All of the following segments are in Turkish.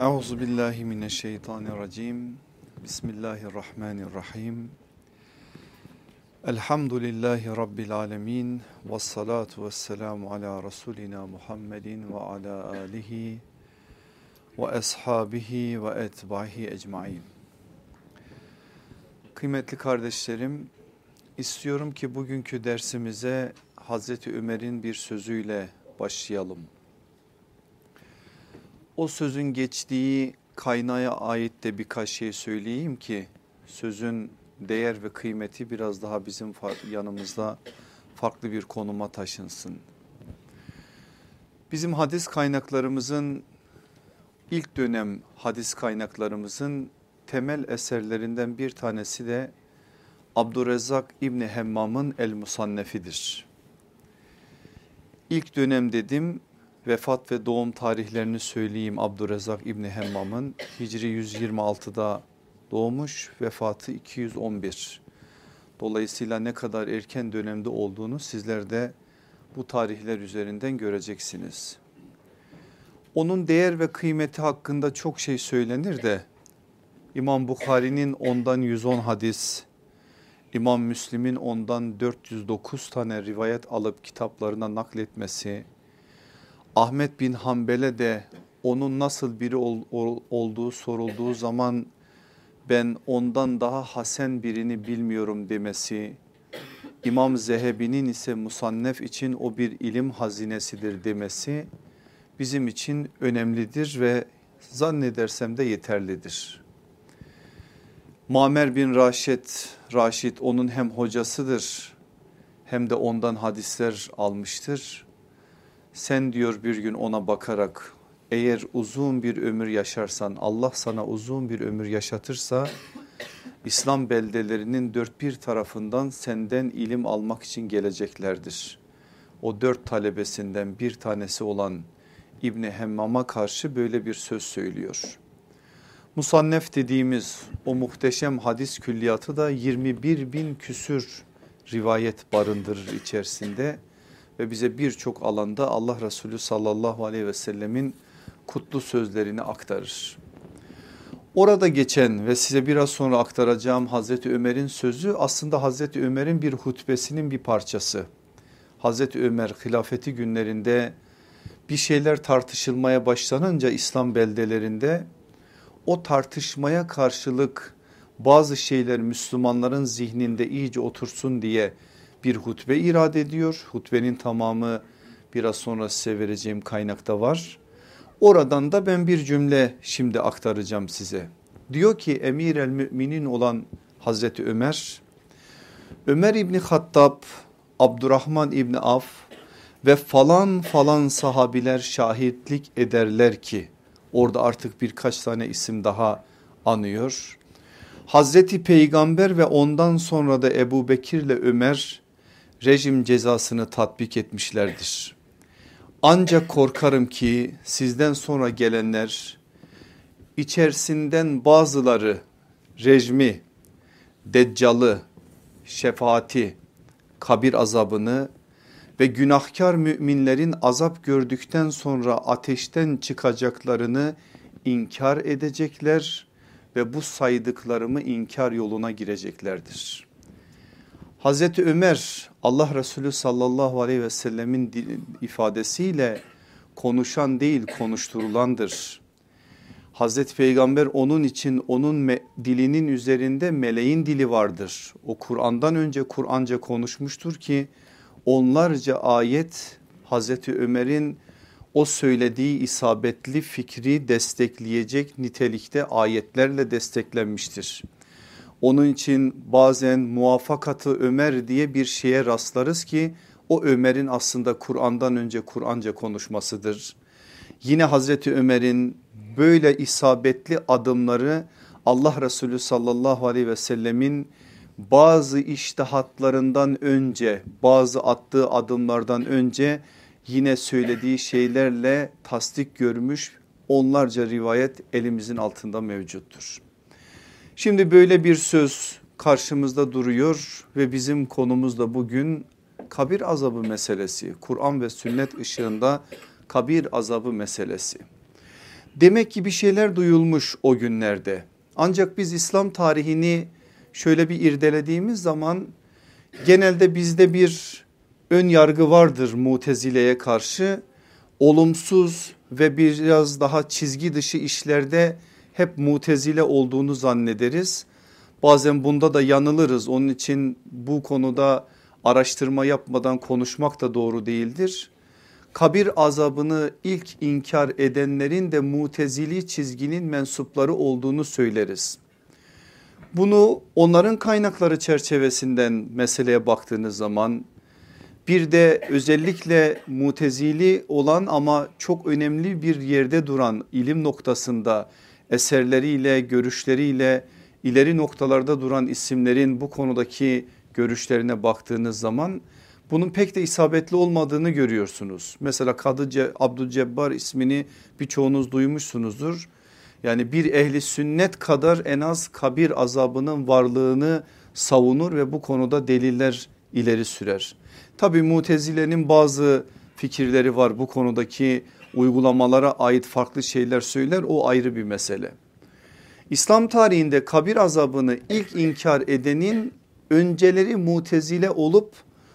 Euzu billahi mineşşeytanirracim. Bismillahirrahmanirrahim. Elhamdülillahi rabbil alamin ve salatu vesselamu ala rasulina Muhammedin ve ala alihi ve ashabihi ve etbahi ecmaîn. Kıymetli kardeşlerim, istiyorum ki bugünkü dersimize Hazreti Ömer'in bir sözüyle başlayalım. O sözün geçtiği kaynağa ait de birkaç şey söyleyeyim ki sözün değer ve kıymeti biraz daha bizim yanımızda farklı bir konuma taşınsın. Bizim hadis kaynaklarımızın ilk dönem hadis kaynaklarımızın temel eserlerinden bir tanesi de Abdurrezzak İbni Hemmam'ın El Musannefidir. İlk dönem dedim vefat ve doğum tarihlerini söyleyeyim Abdurrezzak İbni Hemmam'ın Hicri 126'da doğmuş vefatı 211. Dolayısıyla ne kadar erken dönemde olduğunu sizler de bu tarihler üzerinden göreceksiniz. Onun değer ve kıymeti hakkında çok şey söylenir de İmam Bukhari'nin ondan 110 hadis, İmam Müslim'in ondan 409 tane rivayet alıp kitaplarına nakletmesi, Ahmet bin Hanbel'e de onun nasıl biri ol, ol, olduğu sorulduğu zaman ben ondan daha hasen birini bilmiyorum demesi, İmam Zehebi'nin ise musannef için o bir ilim hazinesidir demesi bizim için önemlidir ve zannedersem de yeterlidir. Mamer bin Raşid, Raşid onun hem hocasıdır hem de ondan hadisler almıştır. Sen diyor bir gün ona bakarak eğer uzun bir ömür yaşarsan Allah sana uzun bir ömür yaşatırsa İslam beldelerinin dört bir tarafından senden ilim almak için geleceklerdir. O dört talebesinden bir tanesi olan İbni Hemmam'a karşı böyle bir söz söylüyor. Musannef dediğimiz o muhteşem hadis külliyatı da 21 bin küsür rivayet barındırır içerisinde ve bize birçok alanda Allah Resulü sallallahu aleyhi ve sellemin kutlu sözlerini aktarır. Orada geçen ve size biraz sonra aktaracağım Hazreti Ömer'in sözü aslında Hazreti Ömer'in bir hutbesinin bir parçası. Hazreti Ömer hilafeti günlerinde bir şeyler tartışılmaya başlanınca İslam beldelerinde o tartışmaya karşılık bazı şeyler Müslümanların zihninde iyice otursun diye bir hutbe irade ediyor. Hutbenin tamamı biraz sonra size vereceğim kaynakta var. Oradan da ben bir cümle şimdi aktaracağım size. Diyor ki emir el müminin olan Hazreti Ömer, Ömer İbni Hattab, Abdurrahman İbni Af ve falan falan sahabiler şahitlik ederler ki orada artık birkaç tane isim daha anıyor. Hazreti Peygamber ve ondan sonra da Ebu Bekir ile Ömer rejim cezasını tatbik etmişlerdir. Ancak korkarım ki sizden sonra gelenler içerisinden bazıları rejimi, deccalı, şefaati, kabir azabını ve günahkar müminlerin azap gördükten sonra ateşten çıkacaklarını inkar edecekler ve bu saydıklarımı inkar yoluna gireceklerdir. Hazreti Ömer Allah Resulü sallallahu aleyhi ve sellemin ifadesiyle konuşan değil konuşturulandır. Hazreti Peygamber onun için onun dilinin üzerinde meleğin dili vardır. O Kur'an'dan önce Kur'anca konuşmuştur ki onlarca ayet Hazreti Ömer'in o söylediği isabetli fikri destekleyecek nitelikte ayetlerle desteklenmiştir. Onun için bazen muvaffakatı Ömer diye bir şeye rastlarız ki o Ömer'in aslında Kur'an'dan önce Kur'anca konuşmasıdır. Yine Hazreti Ömer'in böyle isabetli adımları Allah Resulü sallallahu aleyhi ve sellemin bazı iştihatlarından önce bazı attığı adımlardan önce yine söylediği şeylerle tasdik görmüş onlarca rivayet elimizin altında mevcuttur. Şimdi böyle bir söz karşımızda duruyor ve bizim konumuz da bugün kabir azabı meselesi. Kur'an ve sünnet ışığında kabir azabı meselesi. Demek ki bir şeyler duyulmuş o günlerde. Ancak biz İslam tarihini şöyle bir irdelediğimiz zaman genelde bizde bir ön yargı vardır mutezileye karşı. Olumsuz ve biraz daha çizgi dışı işlerde hep mutezile olduğunu zannederiz. Bazen bunda da yanılırız. Onun için bu konuda araştırma yapmadan konuşmak da doğru değildir. Kabir azabını ilk inkar edenlerin de mutezili çizginin mensupları olduğunu söyleriz. Bunu onların kaynakları çerçevesinden meseleye baktığınız zaman bir de özellikle mutezili olan ama çok önemli bir yerde duran ilim noktasında eserleriyle görüşleriyle ileri noktalarda duran isimlerin bu konudaki görüşlerine baktığınız zaman bunun pek de isabetli olmadığını görüyorsunuz. Mesela Kadı Abdülcebbar ismini birçoğunuz duymuşsunuzdur. Yani bir ehli sünnet kadar en az kabir azabının varlığını savunur ve bu konuda deliller ileri sürer. Tabi mutezilenin bazı fikirleri var bu konudaki uygulamalara ait farklı şeyler söyler o ayrı bir mesele. İslam tarihinde kabir azabını ilk inkar edenin önceleri mutezile olup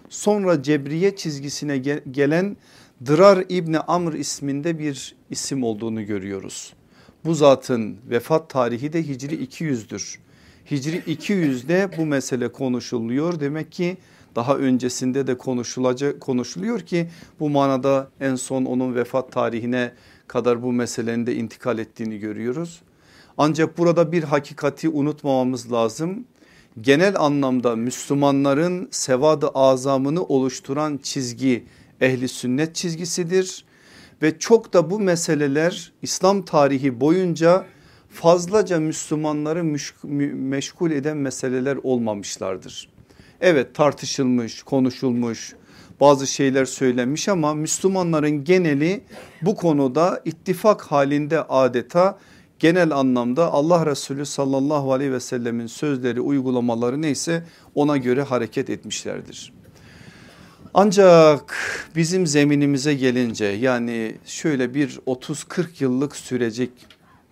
sonra cebriye çizgisine gelen Dırar İbni Amr isminde bir isim olduğunu görüyoruz. Bu zatın vefat tarihi de Hicri 200'dür. Hicri 200'de bu mesele konuşuluyor. Demek ki daha öncesinde de konuşulacak konuşuluyor ki bu manada en son onun vefat tarihine kadar bu meselenin de intikal ettiğini görüyoruz. Ancak burada bir hakikati unutmamamız lazım. Genel anlamda Müslümanların sevadı azamını oluşturan çizgi ehli sünnet çizgisidir. Ve çok da bu meseleler İslam tarihi boyunca fazlaca Müslümanları meşgul eden meseleler olmamışlardır. Evet tartışılmış, konuşulmuş, bazı şeyler söylenmiş ama Müslümanların geneli bu konuda ittifak halinde adeta genel anlamda Allah Resulü sallallahu aleyhi ve sellemin sözleri uygulamaları neyse ona göre hareket etmişlerdir. Ancak bizim zeminimize gelince yani şöyle bir 30-40 yıllık sürecek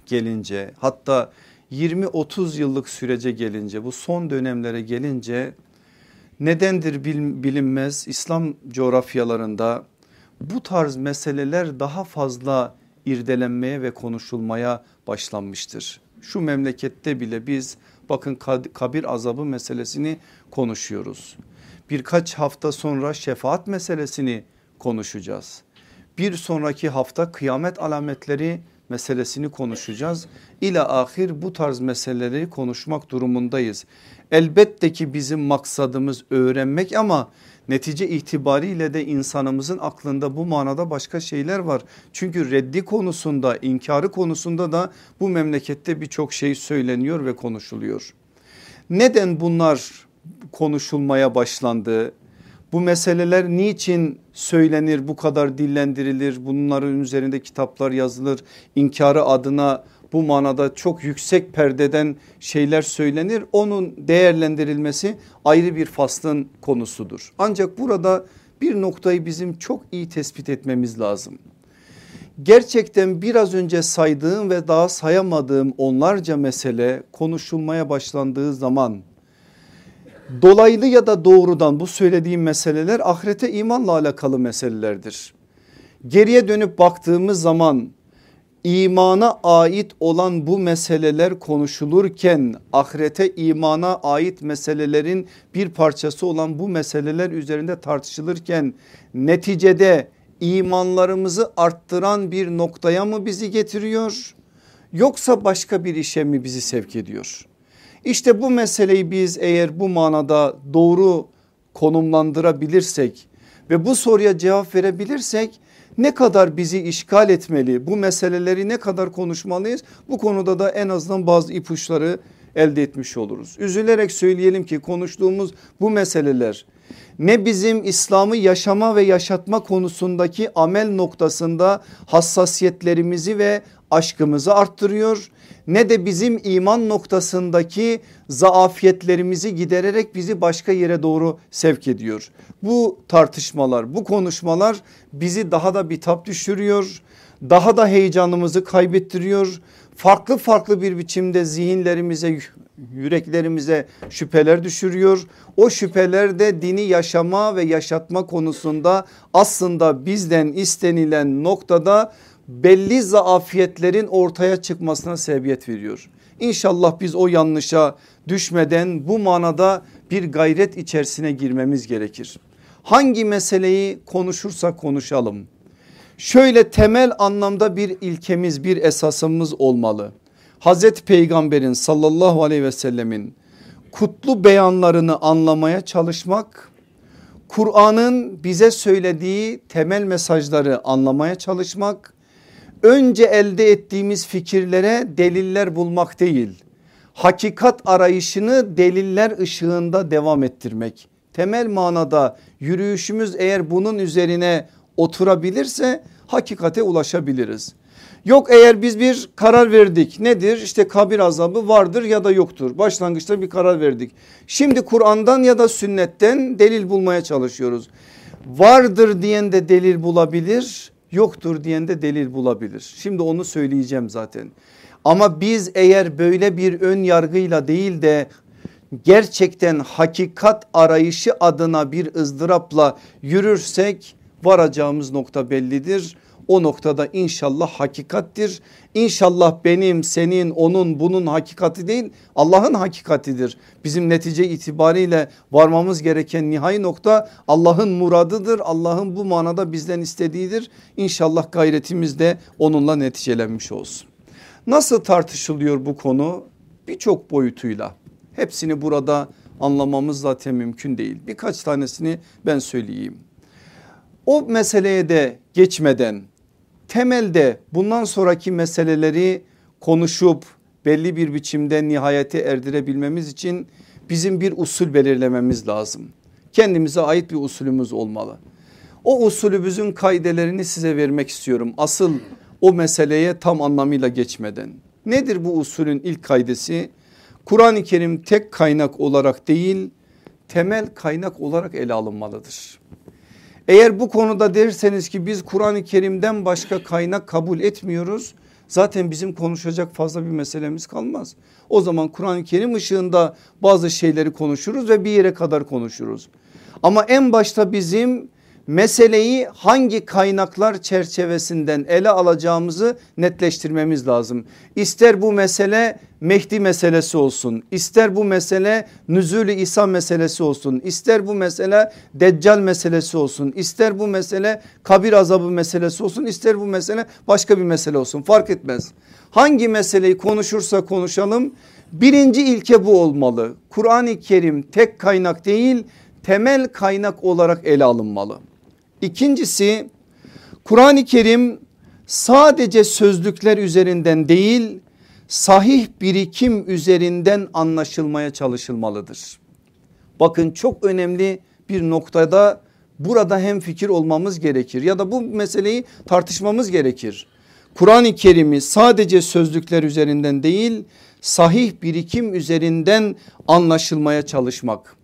gelince hatta 20-30 yıllık sürece gelince bu son dönemlere gelince nedendir bilinmez İslam coğrafyalarında bu tarz meseleler daha fazla irdelenmeye ve konuşulmaya başlanmıştır. Şu memlekette bile biz bakın kabir azabı meselesini konuşuyoruz. Birkaç hafta sonra şefaat meselesini konuşacağız. Bir sonraki hafta kıyamet alametleri meselesini konuşacağız. İla ahir bu tarz meseleleri konuşmak durumundayız. Elbette ki bizim maksadımız öğrenmek ama netice itibariyle de insanımızın aklında bu manada başka şeyler var. Çünkü reddi konusunda inkarı konusunda da bu memlekette birçok şey söyleniyor ve konuşuluyor. Neden bunlar konuşulmaya başlandı? Bu meseleler niçin söylenir bu kadar dillendirilir bunların üzerinde kitaplar yazılır inkarı adına bu manada çok yüksek perdeden şeyler söylenir. Onun değerlendirilmesi ayrı bir faslın konusudur. Ancak burada bir noktayı bizim çok iyi tespit etmemiz lazım. Gerçekten biraz önce saydığım ve daha sayamadığım onlarca mesele konuşulmaya başlandığı zaman dolaylı ya da doğrudan bu söylediğim meseleler ahirete imanla alakalı meselelerdir. Geriye dönüp baktığımız zaman imana ait olan bu meseleler konuşulurken ahirete imana ait meselelerin bir parçası olan bu meseleler üzerinde tartışılırken neticede imanlarımızı arttıran bir noktaya mı bizi getiriyor yoksa başka bir işe mi bizi sevk ediyor? İşte bu meseleyi biz eğer bu manada doğru konumlandırabilirsek ve bu soruya cevap verebilirsek ne kadar bizi işgal etmeli bu meseleleri ne kadar konuşmalıyız bu konuda da en azından bazı ipuçları elde etmiş oluruz. Üzülerek söyleyelim ki konuştuğumuz bu meseleler ne bizim İslam'ı yaşama ve yaşatma konusundaki amel noktasında hassasiyetlerimizi ve aşkımızı arttırıyor ne de bizim iman noktasındaki zaafiyetlerimizi gidererek bizi başka yere doğru sevk ediyor. Bu tartışmalar bu konuşmalar bizi daha da bitap düşürüyor daha da heyecanımızı kaybettiriyor. Farklı farklı bir biçimde zihinlerimize yüreklerimize şüpheler düşürüyor. O şüpheler de dini yaşama ve yaşatma konusunda aslında bizden istenilen noktada belli zaafiyetlerin ortaya çıkmasına sebebiyet veriyor. İnşallah biz o yanlışa düşmeden bu manada bir gayret içerisine girmemiz gerekir. Hangi meseleyi konuşursak konuşalım. Şöyle temel anlamda bir ilkemiz bir esasımız olmalı. Hazreti Peygamber'in sallallahu aleyhi ve sellemin kutlu beyanlarını anlamaya çalışmak, Kur'an'ın bize söylediği temel mesajları anlamaya çalışmak, önce elde ettiğimiz fikirlere deliller bulmak değil, hakikat arayışını deliller ışığında devam ettirmek. Temel manada yürüyüşümüz eğer bunun üzerine oturabilirse hakikate ulaşabiliriz. Yok eğer biz bir karar verdik nedir işte kabir azabı vardır ya da yoktur başlangıçta bir karar verdik. Şimdi Kur'an'dan ya da sünnetten delil bulmaya çalışıyoruz. Vardır diyen de delil bulabilir yoktur diyen de delil bulabilir. Şimdi onu söyleyeceğim zaten. Ama biz eğer böyle bir ön yargıyla değil de gerçekten hakikat arayışı adına bir ızdırapla yürürsek varacağımız nokta bellidir. O noktada inşallah hakikattir. İnşallah benim senin onun bunun hakikati değil Allah'ın hakikatidir. Bizim netice itibariyle varmamız gereken nihai nokta Allah'ın muradıdır. Allah'ın bu manada bizden istediğidir. İnşallah gayretimiz de onunla neticelenmiş olsun. Nasıl tartışılıyor bu konu? Birçok boyutuyla. Hepsini burada anlamamız zaten mümkün değil. Birkaç tanesini ben söyleyeyim. O meseleye de geçmeden temelde bundan sonraki meseleleri konuşup belli bir biçimde nihayete erdirebilmemiz için bizim bir usul belirlememiz lazım. Kendimize ait bir usulümüz olmalı. O usulümüzün kaidelerini size vermek istiyorum. Asıl o meseleye tam anlamıyla geçmeden. Nedir bu usulün ilk kaidesi? Kur'an-ı Kerim tek kaynak olarak değil temel kaynak olarak ele alınmalıdır. Eğer bu konuda derseniz ki biz Kur'an-ı Kerim'den başka kaynak kabul etmiyoruz. Zaten bizim konuşacak fazla bir meselemiz kalmaz. O zaman Kur'an-ı Kerim ışığında bazı şeyleri konuşuruz ve bir yere kadar konuşuruz. Ama en başta bizim meseleyi hangi kaynaklar çerçevesinden ele alacağımızı netleştirmemiz lazım. İster bu mesele Mehdi meselesi olsun, ister bu mesele Nüzulü İsa meselesi olsun, ister bu mesele Deccal meselesi olsun, ister bu mesele kabir azabı meselesi olsun, ister bu mesele başka bir mesele olsun fark etmez. Hangi meseleyi konuşursa konuşalım birinci ilke bu olmalı. Kur'an-ı Kerim tek kaynak değil temel kaynak olarak ele alınmalı. İkincisi Kur'an-ı Kerim sadece sözlükler üzerinden değil sahih birikim üzerinden anlaşılmaya çalışılmalıdır. Bakın çok önemli bir noktada burada hem fikir olmamız gerekir ya da bu meseleyi tartışmamız gerekir. Kur'an-ı Kerim'i sadece sözlükler üzerinden değil sahih birikim üzerinden anlaşılmaya çalışmak.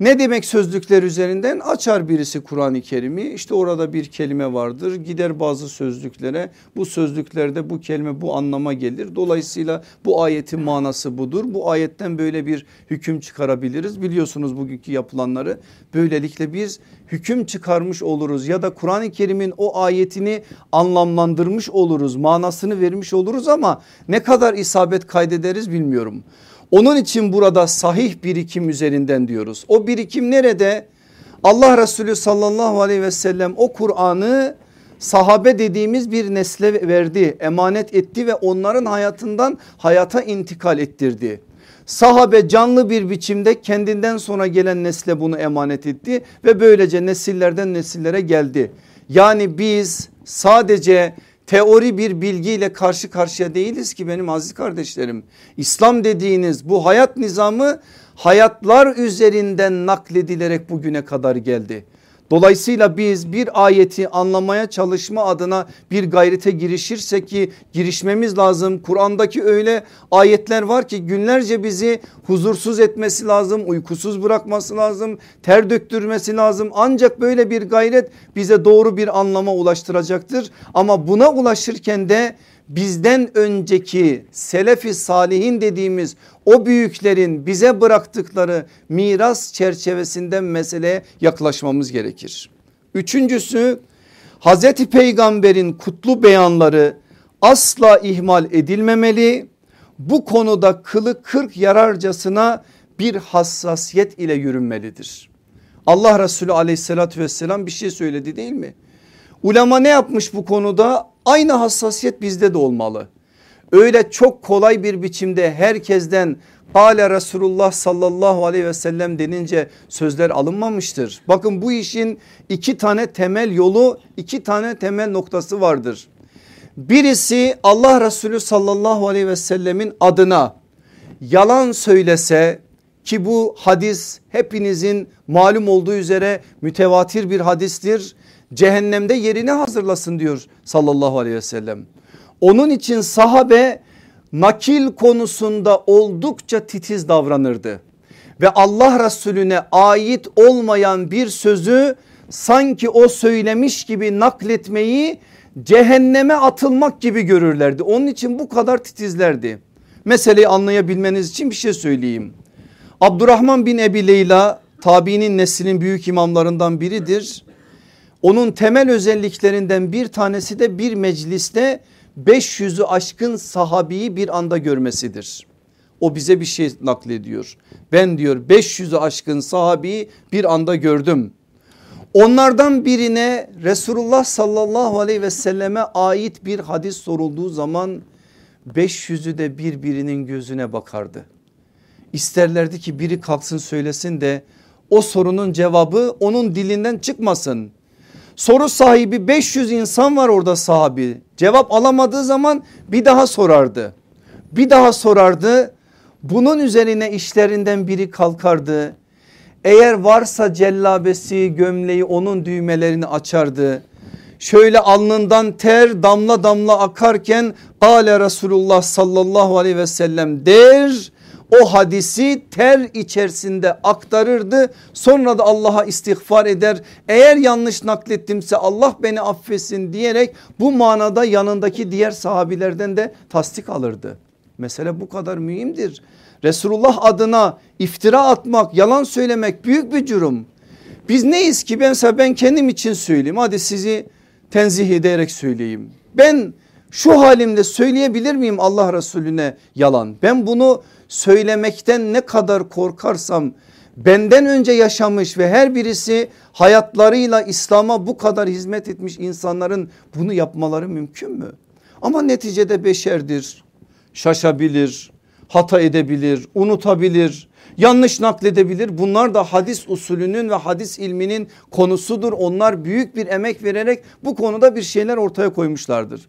Ne demek sözlükler üzerinden açar birisi Kur'an-ı Kerim'i işte orada bir kelime vardır gider bazı sözlüklere bu sözlüklerde bu kelime bu anlama gelir. Dolayısıyla bu ayetin manası budur bu ayetten böyle bir hüküm çıkarabiliriz biliyorsunuz bugünkü yapılanları böylelikle biz hüküm çıkarmış oluruz ya da Kur'an-ı Kerim'in o ayetini anlamlandırmış oluruz manasını vermiş oluruz ama ne kadar isabet kaydederiz bilmiyorum. Onun için burada sahih birikim üzerinden diyoruz. O birikim nerede? Allah Resulü sallallahu aleyhi ve sellem o Kur'an'ı sahabe dediğimiz bir nesle verdi, emanet etti ve onların hayatından hayata intikal ettirdi. Sahabe canlı bir biçimde kendinden sonra gelen nesle bunu emanet etti ve böylece nesillerden nesillere geldi. Yani biz sadece teori bir bilgiyle karşı karşıya değiliz ki benim aziz kardeşlerim. İslam dediğiniz bu hayat nizamı hayatlar üzerinden nakledilerek bugüne kadar geldi. Dolayısıyla biz bir ayeti anlamaya çalışma adına bir gayrete girişirsek ki girişmemiz lazım. Kur'an'daki öyle ayetler var ki günlerce bizi huzursuz etmesi lazım, uykusuz bırakması lazım, ter döktürmesi lazım. Ancak böyle bir gayret bize doğru bir anlama ulaştıracaktır. Ama buna ulaşırken de bizden önceki selefi salihin dediğimiz o büyüklerin bize bıraktıkları miras çerçevesinden meseleye yaklaşmamız gerekir. Üçüncüsü Hazreti Peygamber'in kutlu beyanları asla ihmal edilmemeli. Bu konuda kılı kırk yararcasına bir hassasiyet ile yürünmelidir. Allah Resulü aleyhissalatü vesselam bir şey söyledi değil mi? Ulema ne yapmış bu konuda? Aynı hassasiyet bizde de olmalı. Öyle çok kolay bir biçimde herkesten Kale Resulullah sallallahu aleyhi ve sellem denince sözler alınmamıştır. Bakın bu işin iki tane temel yolu iki tane temel noktası vardır. Birisi Allah Resulü sallallahu aleyhi ve sellemin adına yalan söylese ki bu hadis hepinizin malum olduğu üzere mütevatir bir hadistir cehennemde yerini hazırlasın diyor sallallahu aleyhi ve sellem. Onun için sahabe nakil konusunda oldukça titiz davranırdı. Ve Allah Resulüne ait olmayan bir sözü sanki o söylemiş gibi nakletmeyi cehenneme atılmak gibi görürlerdi. Onun için bu kadar titizlerdi. Meseleyi anlayabilmeniz için bir şey söyleyeyim. Abdurrahman bin Ebi Leyla tabiinin neslinin büyük imamlarından biridir. Onun temel özelliklerinden bir tanesi de bir mecliste 500'ü aşkın sahabiyi bir anda görmesidir. O bize bir şey naklediyor. Ben diyor 500'ü aşkın sahabiyi bir anda gördüm. Onlardan birine Resulullah sallallahu aleyhi ve selleme ait bir hadis sorulduğu zaman 500'ü de birbirinin gözüne bakardı. İsterlerdi ki biri kalksın söylesin de o sorunun cevabı onun dilinden çıkmasın. Soru sahibi 500 insan var orada sahabi. Cevap alamadığı zaman bir daha sorardı. Bir daha sorardı. Bunun üzerine işlerinden biri kalkardı. Eğer varsa cellabesi gömleği onun düğmelerini açardı. Şöyle alnından ter damla damla akarken Kale Resulullah sallallahu aleyhi ve sellem der o hadisi ter içerisinde aktarırdı. Sonra da Allah'a istiğfar eder. Eğer yanlış naklettimse Allah beni affetsin diyerek bu manada yanındaki diğer sahabilerden de tasdik alırdı. Mesele bu kadar mühimdir. Resulullah adına iftira atmak, yalan söylemek büyük bir cürüm. Biz neyiz ki? Ben mesela ben kendim için söyleyeyim. Hadi sizi tenzih ederek söyleyeyim. Ben şu halimde söyleyebilir miyim Allah Resulüne yalan? Ben bunu söylemekten ne kadar korkarsam benden önce yaşamış ve her birisi hayatlarıyla İslam'a bu kadar hizmet etmiş insanların bunu yapmaları mümkün mü? Ama neticede beşerdir, şaşabilir, hata edebilir, unutabilir, yanlış nakledebilir. Bunlar da hadis usulünün ve hadis ilminin konusudur. Onlar büyük bir emek vererek bu konuda bir şeyler ortaya koymuşlardır.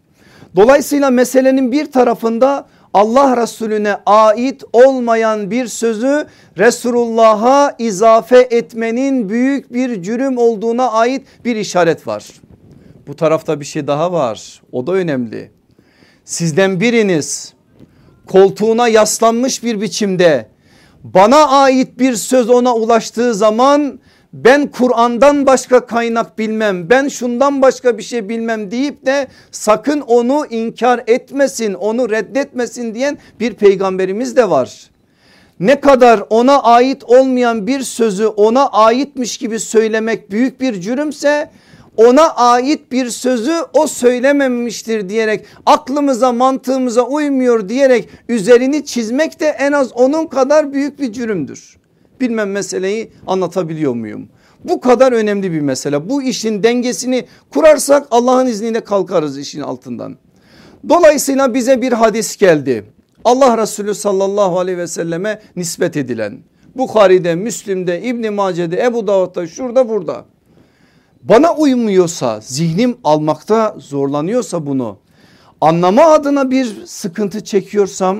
Dolayısıyla meselenin bir tarafında Allah Resulüne ait olmayan bir sözü Resulullah'a izafe etmenin büyük bir cürüm olduğuna ait bir işaret var. Bu tarafta bir şey daha var o da önemli. Sizden biriniz koltuğuna yaslanmış bir biçimde bana ait bir söz ona ulaştığı zaman ben Kur'an'dan başka kaynak bilmem ben şundan başka bir şey bilmem deyip de sakın onu inkar etmesin onu reddetmesin diyen bir peygamberimiz de var. Ne kadar ona ait olmayan bir sözü ona aitmiş gibi söylemek büyük bir cürümse ona ait bir sözü o söylememiştir diyerek aklımıza mantığımıza uymuyor diyerek üzerini çizmek de en az onun kadar büyük bir cürümdür. Bilmem meseleyi anlatabiliyor muyum? Bu kadar önemli bir mesele. Bu işin dengesini kurarsak Allah'ın izniyle kalkarız işin altından. Dolayısıyla bize bir hadis geldi. Allah Resulü sallallahu aleyhi ve selleme nispet edilen. Bukhari'de, Müslim'de, İbni Mace'de, Ebu Davud'da şurada burada. Bana uymuyorsa zihnim almakta zorlanıyorsa bunu anlama adına bir sıkıntı çekiyorsam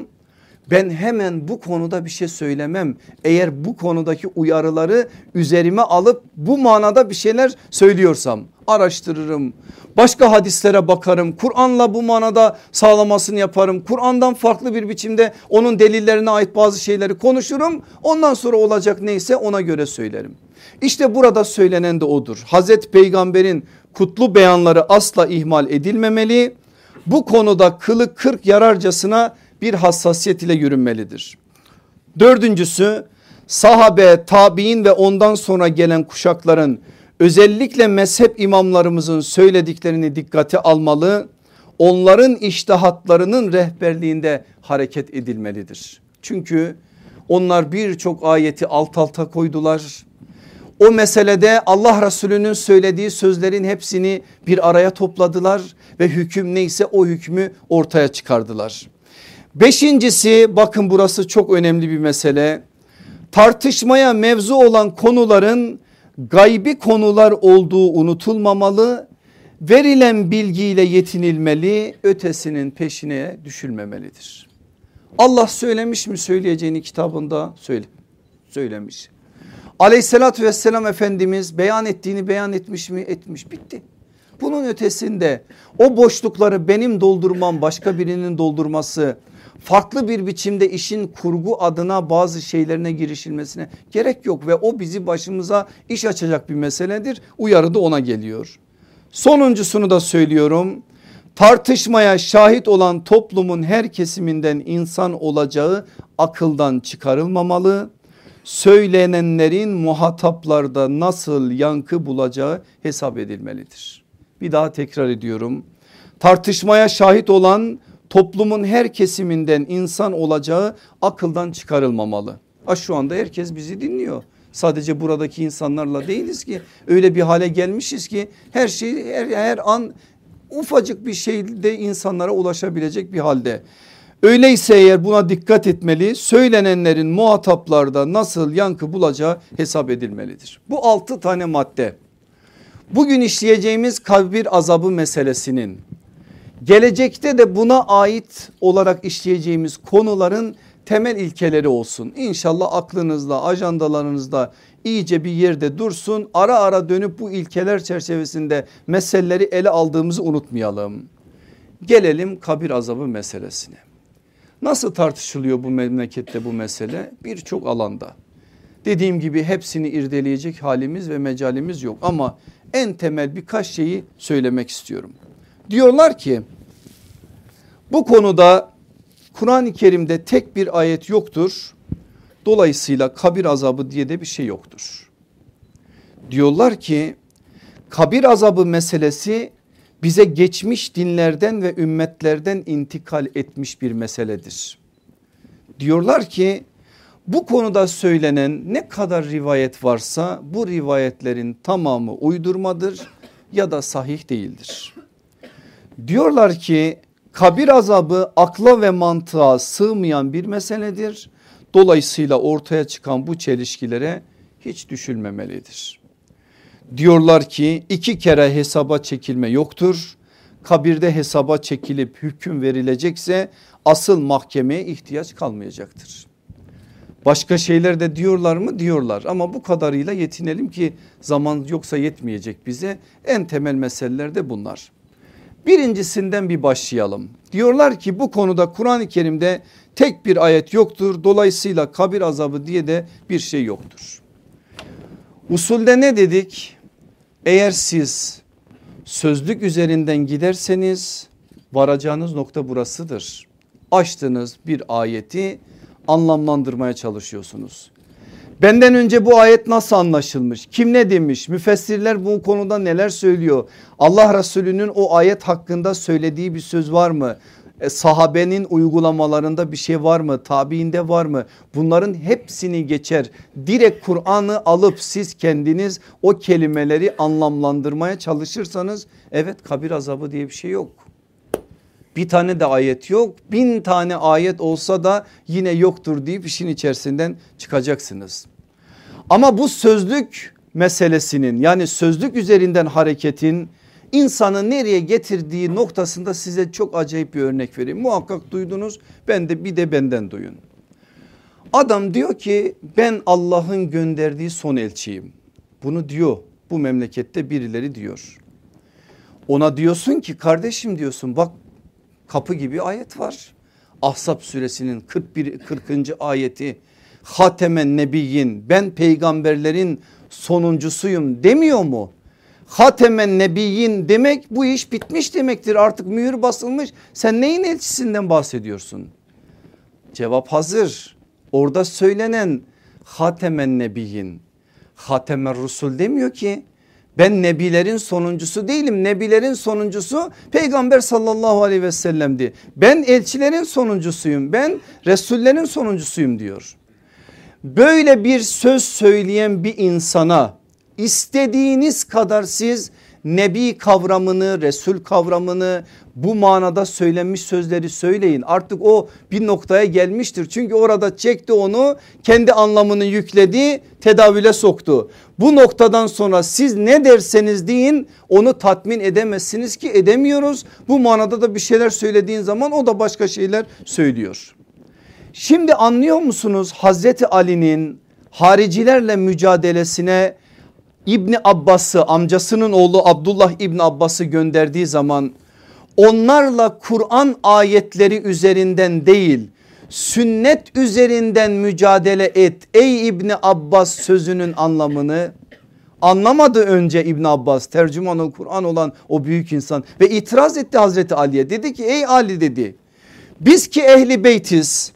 ben hemen bu konuda bir şey söylemem. Eğer bu konudaki uyarıları üzerime alıp bu manada bir şeyler söylüyorsam araştırırım. Başka hadislere bakarım. Kur'an'la bu manada sağlamasını yaparım. Kur'an'dan farklı bir biçimde onun delillerine ait bazı şeyleri konuşurum. Ondan sonra olacak neyse ona göre söylerim. İşte burada söylenen de odur. Hazreti Peygamber'in kutlu beyanları asla ihmal edilmemeli. Bu konuda kılı kırk yararcasına bir hassasiyet ile yürünmelidir. Dördüncüsü sahabe, tabi'in ve ondan sonra gelen kuşakların özellikle mezhep imamlarımızın söylediklerini dikkate almalı. Onların iştihatlarının rehberliğinde hareket edilmelidir. Çünkü onlar birçok ayeti alt alta koydular. O meselede Allah Resulü'nün söylediği sözlerin hepsini bir araya topladılar ve hüküm neyse o hükmü ortaya çıkardılar. Beşincisi bakın burası çok önemli bir mesele. Tartışmaya mevzu olan konuların gaybi konular olduğu unutulmamalı. Verilen bilgiyle yetinilmeli ötesinin peşine düşülmemelidir. Allah söylemiş mi söyleyeceğini kitabında söyle, söylemiş. Aleyhissalatü vesselam Efendimiz beyan ettiğini beyan etmiş mi etmiş bitti. Bunun ötesinde o boşlukları benim doldurmam başka birinin doldurması farklı bir biçimde işin kurgu adına bazı şeylerine girişilmesine gerek yok ve o bizi başımıza iş açacak bir meseledir. Uyarı da ona geliyor. Sonuncusunu da söylüyorum. Tartışmaya şahit olan toplumun her kesiminden insan olacağı akıldan çıkarılmamalı. Söylenenlerin muhataplarda nasıl yankı bulacağı hesap edilmelidir. Bir daha tekrar ediyorum. Tartışmaya şahit olan toplumun her kesiminden insan olacağı akıldan çıkarılmamalı. Ha şu anda herkes bizi dinliyor. Sadece buradaki insanlarla değiliz ki öyle bir hale gelmişiz ki her şey her, her an ufacık bir şeyde insanlara ulaşabilecek bir halde. Öyleyse eğer buna dikkat etmeli söylenenlerin muhataplarda nasıl yankı bulacağı hesap edilmelidir. Bu altı tane madde bugün işleyeceğimiz kabir azabı meselesinin gelecekte de buna ait olarak işleyeceğimiz konuların temel ilkeleri olsun. İnşallah aklınızda ajandalarınızda iyice bir yerde dursun. Ara ara dönüp bu ilkeler çerçevesinde meseleleri ele aldığımızı unutmayalım. Gelelim kabir azabı meselesine. Nasıl tartışılıyor bu memlekette bu mesele? Birçok alanda. Dediğim gibi hepsini irdeleyecek halimiz ve mecalimiz yok ama en temel birkaç şeyi söylemek istiyorum. Diyorlar ki bu konuda Kur'an-ı Kerim'de tek bir ayet yoktur. Dolayısıyla kabir azabı diye de bir şey yoktur. Diyorlar ki kabir azabı meselesi bize geçmiş dinlerden ve ümmetlerden intikal etmiş bir meseledir. Diyorlar ki bu konuda söylenen ne kadar rivayet varsa bu rivayetlerin tamamı uydurmadır ya da sahih değildir. Diyorlar ki kabir azabı akla ve mantığa sığmayan bir meseledir. Dolayısıyla ortaya çıkan bu çelişkilere hiç düşülmemelidir. Diyorlar ki iki kere hesaba çekilme yoktur. Kabirde hesaba çekilip hüküm verilecekse asıl mahkemeye ihtiyaç kalmayacaktır. Başka şeyler de diyorlar mı diyorlar ama bu kadarıyla yetinelim ki zaman yoksa yetmeyecek bize. En temel meseleler de bunlar. Birincisinden bir başlayalım. Diyorlar ki bu konuda Kur'an-ı Kerim'de tek bir ayet yoktur. Dolayısıyla kabir azabı diye de bir şey yoktur. Usulde ne dedik? Eğer siz sözlük üzerinden giderseniz varacağınız nokta burasıdır. Açtınız bir ayeti anlamlandırmaya çalışıyorsunuz. Benden önce bu ayet nasıl anlaşılmış? Kim ne demiş? Müfessirler bu konuda neler söylüyor? Allah Resulü'nün o ayet hakkında söylediği bir söz var mı? E, sahabenin uygulamalarında bir şey var mı? Tabiinde var mı? Bunların hepsini geçer. Direkt Kur'an'ı alıp siz kendiniz o kelimeleri anlamlandırmaya çalışırsanız evet kabir azabı diye bir şey yok. Bir tane de ayet yok. Bin tane ayet olsa da yine yoktur deyip işin içerisinden çıkacaksınız. Ama bu sözlük meselesinin yani sözlük üzerinden hareketin insanı nereye getirdiği noktasında size çok acayip bir örnek vereyim. Muhakkak duydunuz ben de bir de benden duyun. Adam diyor ki ben Allah'ın gönderdiği son elçiyim. Bunu diyor bu memlekette birileri diyor. Ona diyorsun ki kardeşim diyorsun bak kapı gibi ayet var. Ahzab suresinin 41 40. ayeti Hatemen Nebiyyin ben peygamberlerin sonuncusuyum demiyor mu? Hatemen Nebiyyin demek bu iş bitmiş demektir artık mühür basılmış. Sen neyin elçisinden bahsediyorsun? Cevap hazır. Orada söylenen Hatemen Nebiyyin. Hatemen Rusul demiyor ki ben nebilerin sonuncusu değilim. Nebilerin sonuncusu peygamber sallallahu aleyhi ve sellem'di. Ben elçilerin sonuncusuyum. Ben Resullerin sonuncusuyum diyor. Böyle bir söz söyleyen bir insana istediğiniz kadar siz nebi kavramını, resul kavramını bu manada söylenmiş sözleri söyleyin. Artık o bir noktaya gelmiştir. Çünkü orada çekti onu kendi anlamını yükledi tedavüle soktu. Bu noktadan sonra siz ne derseniz deyin onu tatmin edemezsiniz ki edemiyoruz. Bu manada da bir şeyler söylediğin zaman o da başka şeyler söylüyor. Şimdi anlıyor musunuz Hazreti Ali'nin haricilerle mücadelesine İbni Abbas'ı amcasının oğlu Abdullah İbni Abbas'ı gönderdiği zaman onlarla Kur'an ayetleri üzerinden değil sünnet üzerinden mücadele et ey İbni Abbas sözünün anlamını anlamadı önce İbn Abbas. Tercümanı Kur'an olan o büyük insan ve itiraz etti Hazreti Ali'ye. Dedi ki ey Ali dedi biz ki ehli beytiz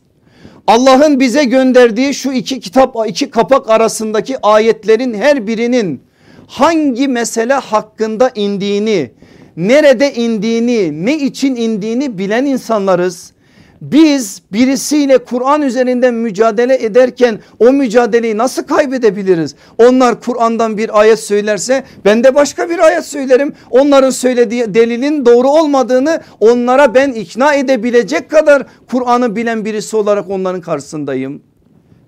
Allah'ın bize gönderdiği şu iki kitap iki kapak arasındaki ayetlerin her birinin hangi mesele hakkında indiğini nerede indiğini ne için indiğini bilen insanlarız biz birisiyle Kur'an üzerinden mücadele ederken o mücadeleyi nasıl kaybedebiliriz? Onlar Kur'an'dan bir ayet söylerse ben de başka bir ayet söylerim. Onların söylediği delilin doğru olmadığını onlara ben ikna edebilecek kadar Kur'an'ı bilen birisi olarak onların karşısındayım.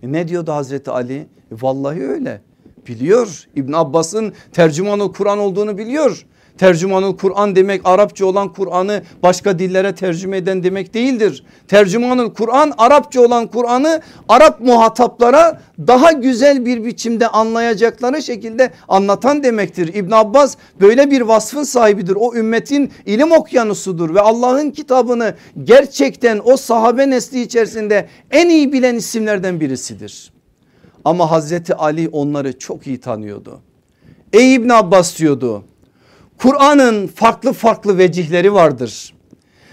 E ne diyordu Hazreti Ali? E vallahi öyle biliyor. İbn Abbas'ın tercümanı Kur'an olduğunu biliyor. Tercümanul Kur'an demek Arapça olan Kur'an'ı başka dillere tercüme eden demek değildir. Tercümanul Kur'an Arapça olan Kur'an'ı Arap muhataplara daha güzel bir biçimde anlayacakları şekilde anlatan demektir. İbn Abbas böyle bir vasfın sahibidir. O ümmetin ilim okyanusudur ve Allah'ın kitabını gerçekten o sahabe nesli içerisinde en iyi bilen isimlerden birisidir. Ama Hazreti Ali onları çok iyi tanıyordu. Ey İbn Abbas diyordu Kur'an'ın farklı farklı vecihleri vardır.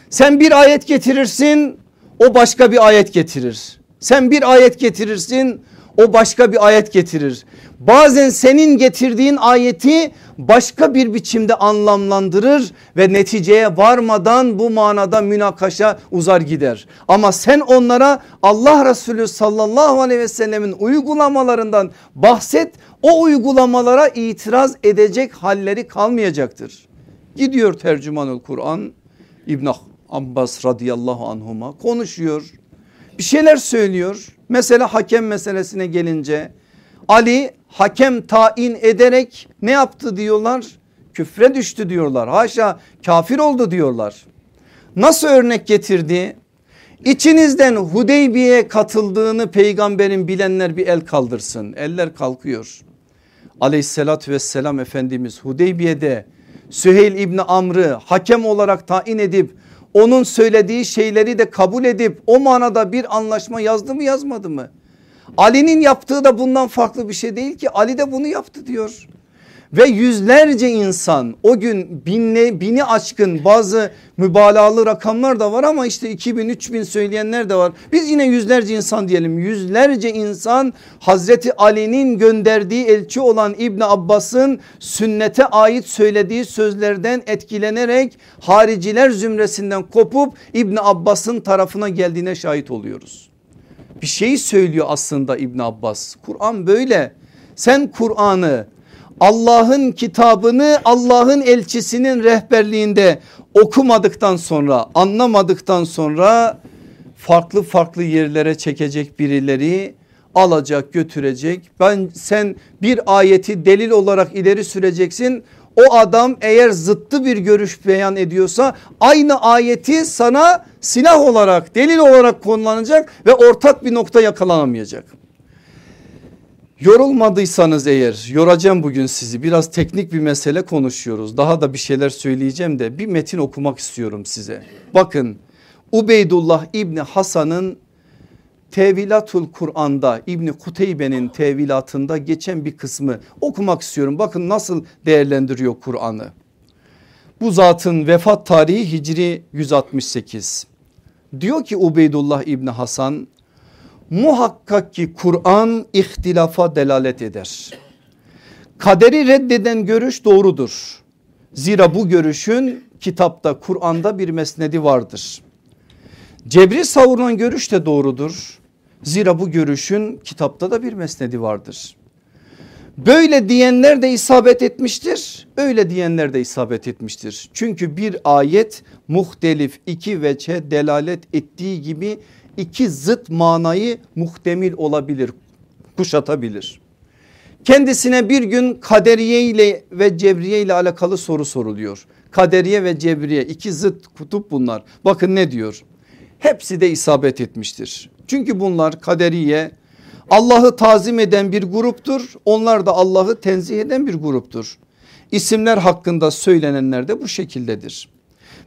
Sen bir ayet getirirsin o başka bir ayet getirir. Sen bir ayet getirirsin o başka bir ayet getirir. Bazen senin getirdiğin ayeti başka bir biçimde anlamlandırır ve neticeye varmadan bu manada münakaşa uzar gider. Ama sen onlara Allah Resulü sallallahu aleyhi ve sellemin uygulamalarından bahset o uygulamalara itiraz edecek halleri kalmayacaktır. Gidiyor tercümanul Kur'an İbn Abbas radıyallahu anhuma konuşuyor bir şeyler söylüyor. Mesela hakem meselesine gelince Ali hakem tayin ederek ne yaptı diyorlar? Küfre düştü diyorlar. Haşa kafir oldu diyorlar. Nasıl örnek getirdi? İçinizden Hudeybiye'ye katıldığını peygamberin bilenler bir el kaldırsın. Eller kalkıyor. Aleyhissalatü vesselam Efendimiz Hudeybiye'de Süheyl İbni Amr'ı hakem olarak tayin edip onun söylediği şeyleri de kabul edip o manada bir anlaşma yazdı mı yazmadı mı? Ali'nin yaptığı da bundan farklı bir şey değil ki Ali de bunu yaptı diyor. Ve yüzlerce insan o gün binle, bini aşkın bazı mübalağalı rakamlar da var ama işte 2000 3000 söyleyenler de var. Biz yine yüzlerce insan diyelim yüzlerce insan Hazreti Ali'nin gönderdiği elçi olan İbn Abbas'ın sünnete ait söylediği sözlerden etkilenerek hariciler zümresinden kopup İbn Abbas'ın tarafına geldiğine şahit oluyoruz. Bir şey söylüyor aslında İbn Abbas. Kur'an böyle. Sen Kur'an'ı Allah'ın kitabını Allah'ın elçisinin rehberliğinde okumadıktan sonra anlamadıktan sonra farklı farklı yerlere çekecek birileri alacak götürecek. Ben sen bir ayeti delil olarak ileri süreceksin. o adam eğer zıttı bir görüş beyan ediyorsa aynı ayeti sana silah olarak delil olarak kullanacak ve ortak bir nokta yakalanamayacak. Yorulmadıysanız eğer yoracağım bugün sizi biraz teknik bir mesele konuşuyoruz. Daha da bir şeyler söyleyeceğim de bir metin okumak istiyorum size. Bakın Ubeydullah İbni Hasan'ın Tevilatul Kur'an'da İbni Kuteybe'nin tevilatında geçen bir kısmı okumak istiyorum. Bakın nasıl değerlendiriyor Kur'an'ı. Bu zatın vefat tarihi Hicri 168. Diyor ki Ubeydullah İbni Hasan muhakkak ki Kur'an ihtilafa delalet eder. Kaderi reddeden görüş doğrudur. Zira bu görüşün kitapta Kur'an'da bir mesnedi vardır. Cebri savurulan görüş de doğrudur. Zira bu görüşün kitapta da bir mesnedi vardır. Böyle diyenler de isabet etmiştir. Öyle diyenler de isabet etmiştir. Çünkü bir ayet muhtelif iki veçe delalet ettiği gibi iki zıt manayı muhtemil olabilir, kuşatabilir. Kendisine bir gün kaderiye ile ve cebriye ile alakalı soru soruluyor. Kaderiye ve cebriye iki zıt kutup bunlar. Bakın ne diyor? Hepsi de isabet etmiştir. Çünkü bunlar kaderiye Allah'ı tazim eden bir gruptur. Onlar da Allah'ı tenzih eden bir gruptur. İsimler hakkında söylenenler de bu şekildedir.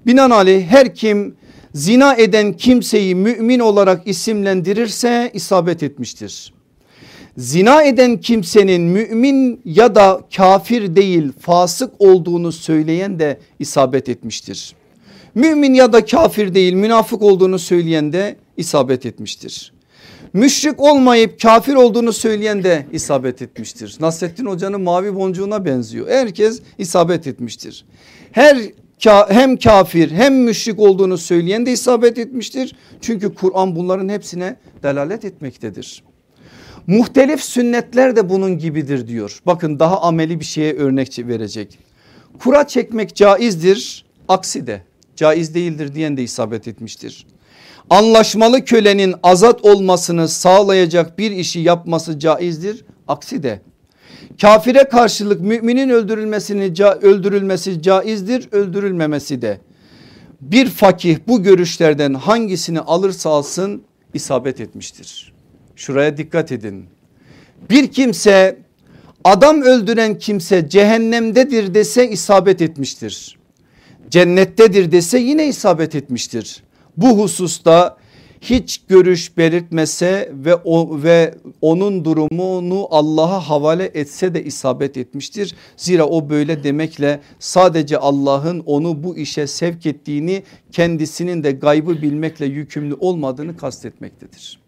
Binaenaleyh her kim zina eden kimseyi mümin olarak isimlendirirse isabet etmiştir. Zina eden kimsenin mümin ya da kafir değil fasık olduğunu söyleyen de isabet etmiştir. Mümin ya da kafir değil münafık olduğunu söyleyen de isabet etmiştir. Müşrik olmayıp kafir olduğunu söyleyen de isabet etmiştir. Nasrettin Hoca'nın mavi boncuğuna benziyor. Herkes isabet etmiştir. Her hem kafir hem müşrik olduğunu söyleyen de isabet etmiştir. Çünkü Kur'an bunların hepsine delalet etmektedir. Muhtelif sünnetler de bunun gibidir diyor. Bakın daha ameli bir şeye örnek verecek. Kura çekmek caizdir aksi de caiz değildir diyen de isabet etmiştir. Anlaşmalı kölenin azat olmasını sağlayacak bir işi yapması caizdir aksi de Kafire karşılık müminin öldürülmesini öldürülmesi caizdir öldürülmemesi de. Bir fakih bu görüşlerden hangisini alırsa alsın isabet etmiştir. Şuraya dikkat edin. Bir kimse adam öldüren kimse cehennemdedir dese isabet etmiştir. Cennettedir dese yine isabet etmiştir. Bu hususta hiç görüş belirtmese ve o ve onun durumunu Allah'a havale etse de isabet etmiştir. Zira o böyle demekle sadece Allah'ın onu bu işe sevk ettiğini kendisinin de gaybı bilmekle yükümlü olmadığını kastetmektedir.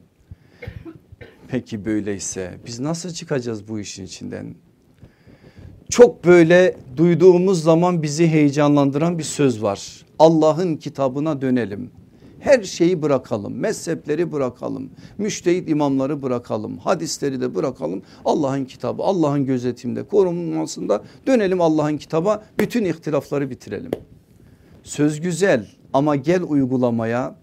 Peki böyleyse biz nasıl çıkacağız bu işin içinden? Çok böyle duyduğumuz zaman bizi heyecanlandıran bir söz var. Allah'ın kitabına dönelim. Her şeyi bırakalım mezhepleri bırakalım müştehit imamları bırakalım hadisleri de bırakalım Allah'ın kitabı Allah'ın gözetimde korunmasında dönelim Allah'ın kitaba bütün ihtilafları bitirelim. Söz güzel ama gel uygulamaya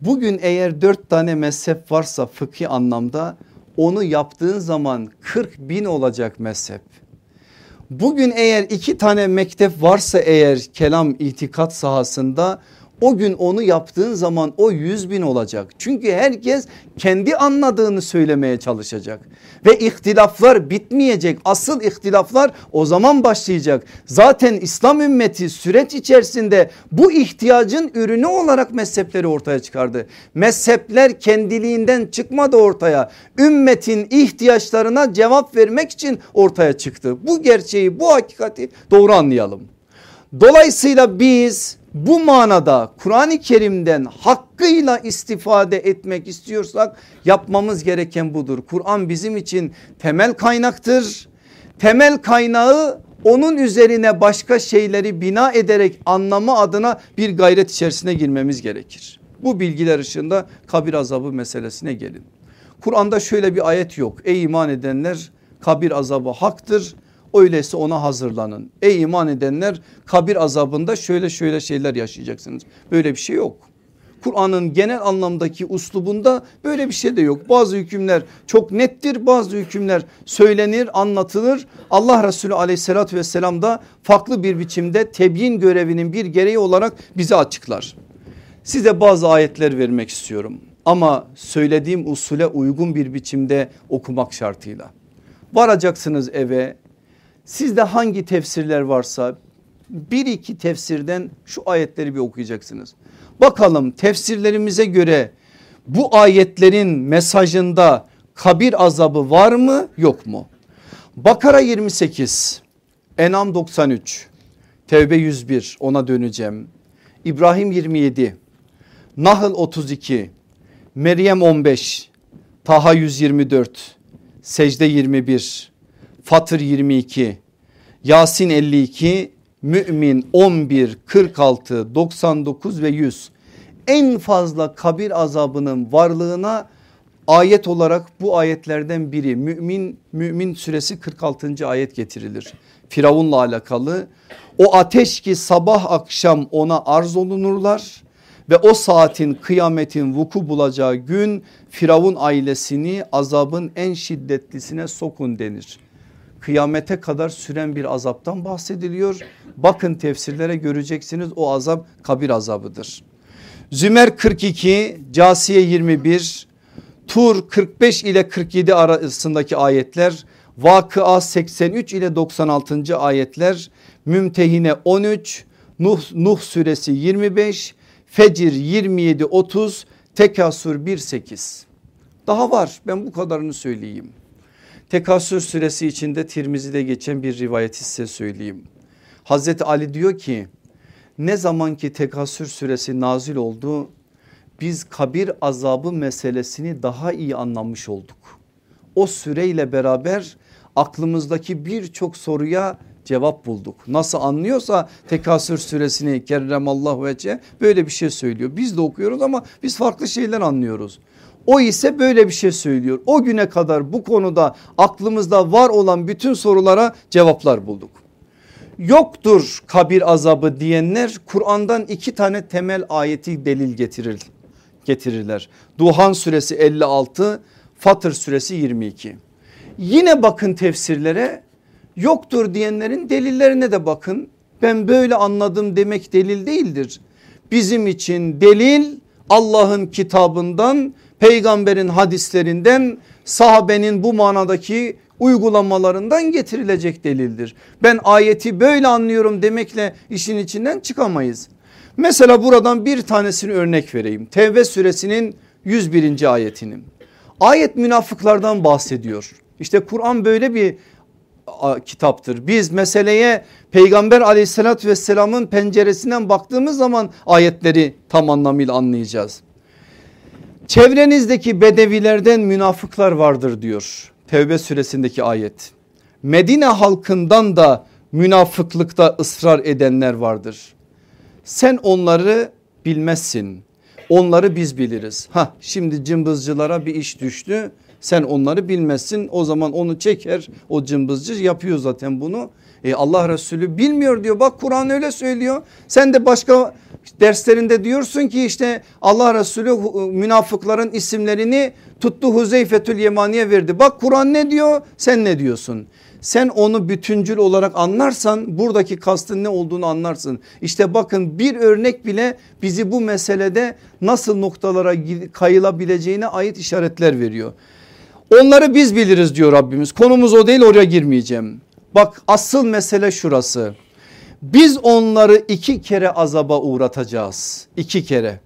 bugün eğer dört tane mezhep varsa fıkhi anlamda onu yaptığın zaman 40 bin olacak mezhep. Bugün eğer iki tane mektep varsa eğer kelam itikat sahasında o gün onu yaptığın zaman o yüz bin olacak. Çünkü herkes kendi anladığını söylemeye çalışacak. Ve ihtilaflar bitmeyecek. Asıl ihtilaflar o zaman başlayacak. Zaten İslam ümmeti süreç içerisinde bu ihtiyacın ürünü olarak mezhepleri ortaya çıkardı. Mezhepler kendiliğinden çıkmadı ortaya. Ümmetin ihtiyaçlarına cevap vermek için ortaya çıktı. Bu gerçeği bu hakikati doğru anlayalım. Dolayısıyla biz bu manada Kur'an-ı Kerim'den hakkıyla istifade etmek istiyorsak yapmamız gereken budur. Kur'an bizim için temel kaynaktır. Temel kaynağı onun üzerine başka şeyleri bina ederek anlamı adına bir gayret içerisine girmemiz gerekir. Bu bilgiler ışığında kabir azabı meselesine gelin. Kur'an'da şöyle bir ayet yok. Ey iman edenler kabir azabı haktır Öyleyse ona hazırlanın. Ey iman edenler kabir azabında şöyle şöyle şeyler yaşayacaksınız. Böyle bir şey yok. Kur'an'ın genel anlamdaki uslubunda böyle bir şey de yok. Bazı hükümler çok nettir bazı hükümler söylenir anlatılır. Allah Resulü aleyhissalatü vesselam da farklı bir biçimde tebyin görevinin bir gereği olarak bize açıklar. Size bazı ayetler vermek istiyorum ama söylediğim usule uygun bir biçimde okumak şartıyla. Varacaksınız eve sizde hangi tefsirler varsa bir iki tefsirden şu ayetleri bir okuyacaksınız. Bakalım tefsirlerimize göre bu ayetlerin mesajında kabir azabı var mı yok mu? Bakara 28, Enam 93, Tevbe 101 ona döneceğim. İbrahim 27, Nahl 32, Meryem 15, Taha 124, Secde 21, Fatır 22, Yasin 52, Mümin 11, 46, 99 ve 100 en fazla kabir azabının varlığına ayet olarak bu ayetlerden biri mümin mümin suresi 46. ayet getirilir. Firavunla alakalı o ateş ki sabah akşam ona arz olunurlar ve o saatin kıyametin vuku bulacağı gün Firavun ailesini azabın en şiddetlisine sokun denir. Kıyamete kadar süren bir azaptan bahsediliyor. Bakın tefsirlere göreceksiniz o azap kabir azabıdır. Zümer 42, Casiye 21, Tur 45 ile 47 arasındaki ayetler, Vakıa 83 ile 96. ayetler, Mümtehine 13, Nuh, Nuh suresi 25, Fecir 27 30 Tekasür 1.8 daha var ben bu kadarını söyleyeyim. Tekasür suresi içinde Tirmizi'de geçen bir rivayeti size söyleyeyim. Hazreti Ali diyor ki ne zaman ki tekasür suresi nazil oldu biz kabir azabı meselesini daha iyi anlamış olduk. O süreyle beraber aklımızdaki birçok soruya cevap bulduk. Nasıl anlıyorsa Tekasür suresini kerremallahu vece böyle bir şey söylüyor. Biz de okuyoruz ama biz farklı şeyler anlıyoruz. O ise böyle bir şey söylüyor. O güne kadar bu konuda aklımızda var olan bütün sorulara cevaplar bulduk. Yoktur kabir azabı diyenler Kur'an'dan iki tane temel ayeti delil getirir, getirirler. Duhan suresi 56 Fatır suresi 22. Yine bakın tefsirlere Yoktur diyenlerin delillerine de bakın. Ben böyle anladım demek delil değildir. Bizim için delil Allah'ın kitabından, peygamberin hadislerinden, sahabenin bu manadaki uygulamalarından getirilecek delildir. Ben ayeti böyle anlıyorum demekle işin içinden çıkamayız. Mesela buradan bir tanesini örnek vereyim. Tevbe suresinin 101. ayetinin. Ayet münafıklardan bahsediyor. İşte Kur'an böyle bir kitaptır. Biz meseleye peygamber aleyhissalatü vesselamın penceresinden baktığımız zaman ayetleri tam anlamıyla anlayacağız. Çevrenizdeki bedevilerden münafıklar vardır diyor Tevbe suresindeki ayet. Medine halkından da münafıklıkta ısrar edenler vardır. Sen onları bilmezsin. Onları biz biliriz. Ha şimdi cımbızcılara bir iş düştü. Sen onları bilmezsin o zaman onu çeker o cımbızcı yapıyor zaten bunu. E Allah Resulü bilmiyor diyor bak Kur'an öyle söylüyor. Sen de başka derslerinde diyorsun ki işte Allah Resulü münafıkların isimlerini tuttu Huzeyfetül Yemani'ye verdi. Bak Kur'an ne diyor sen ne diyorsun? Sen onu bütüncül olarak anlarsan buradaki kastın ne olduğunu anlarsın. İşte bakın bir örnek bile bizi bu meselede nasıl noktalara kayılabileceğine ait işaretler veriyor. Onları biz biliriz diyor Rabbimiz. Konumuz o değil oraya girmeyeceğim. Bak asıl mesele şurası. Biz onları iki kere azaba uğratacağız. İki kere.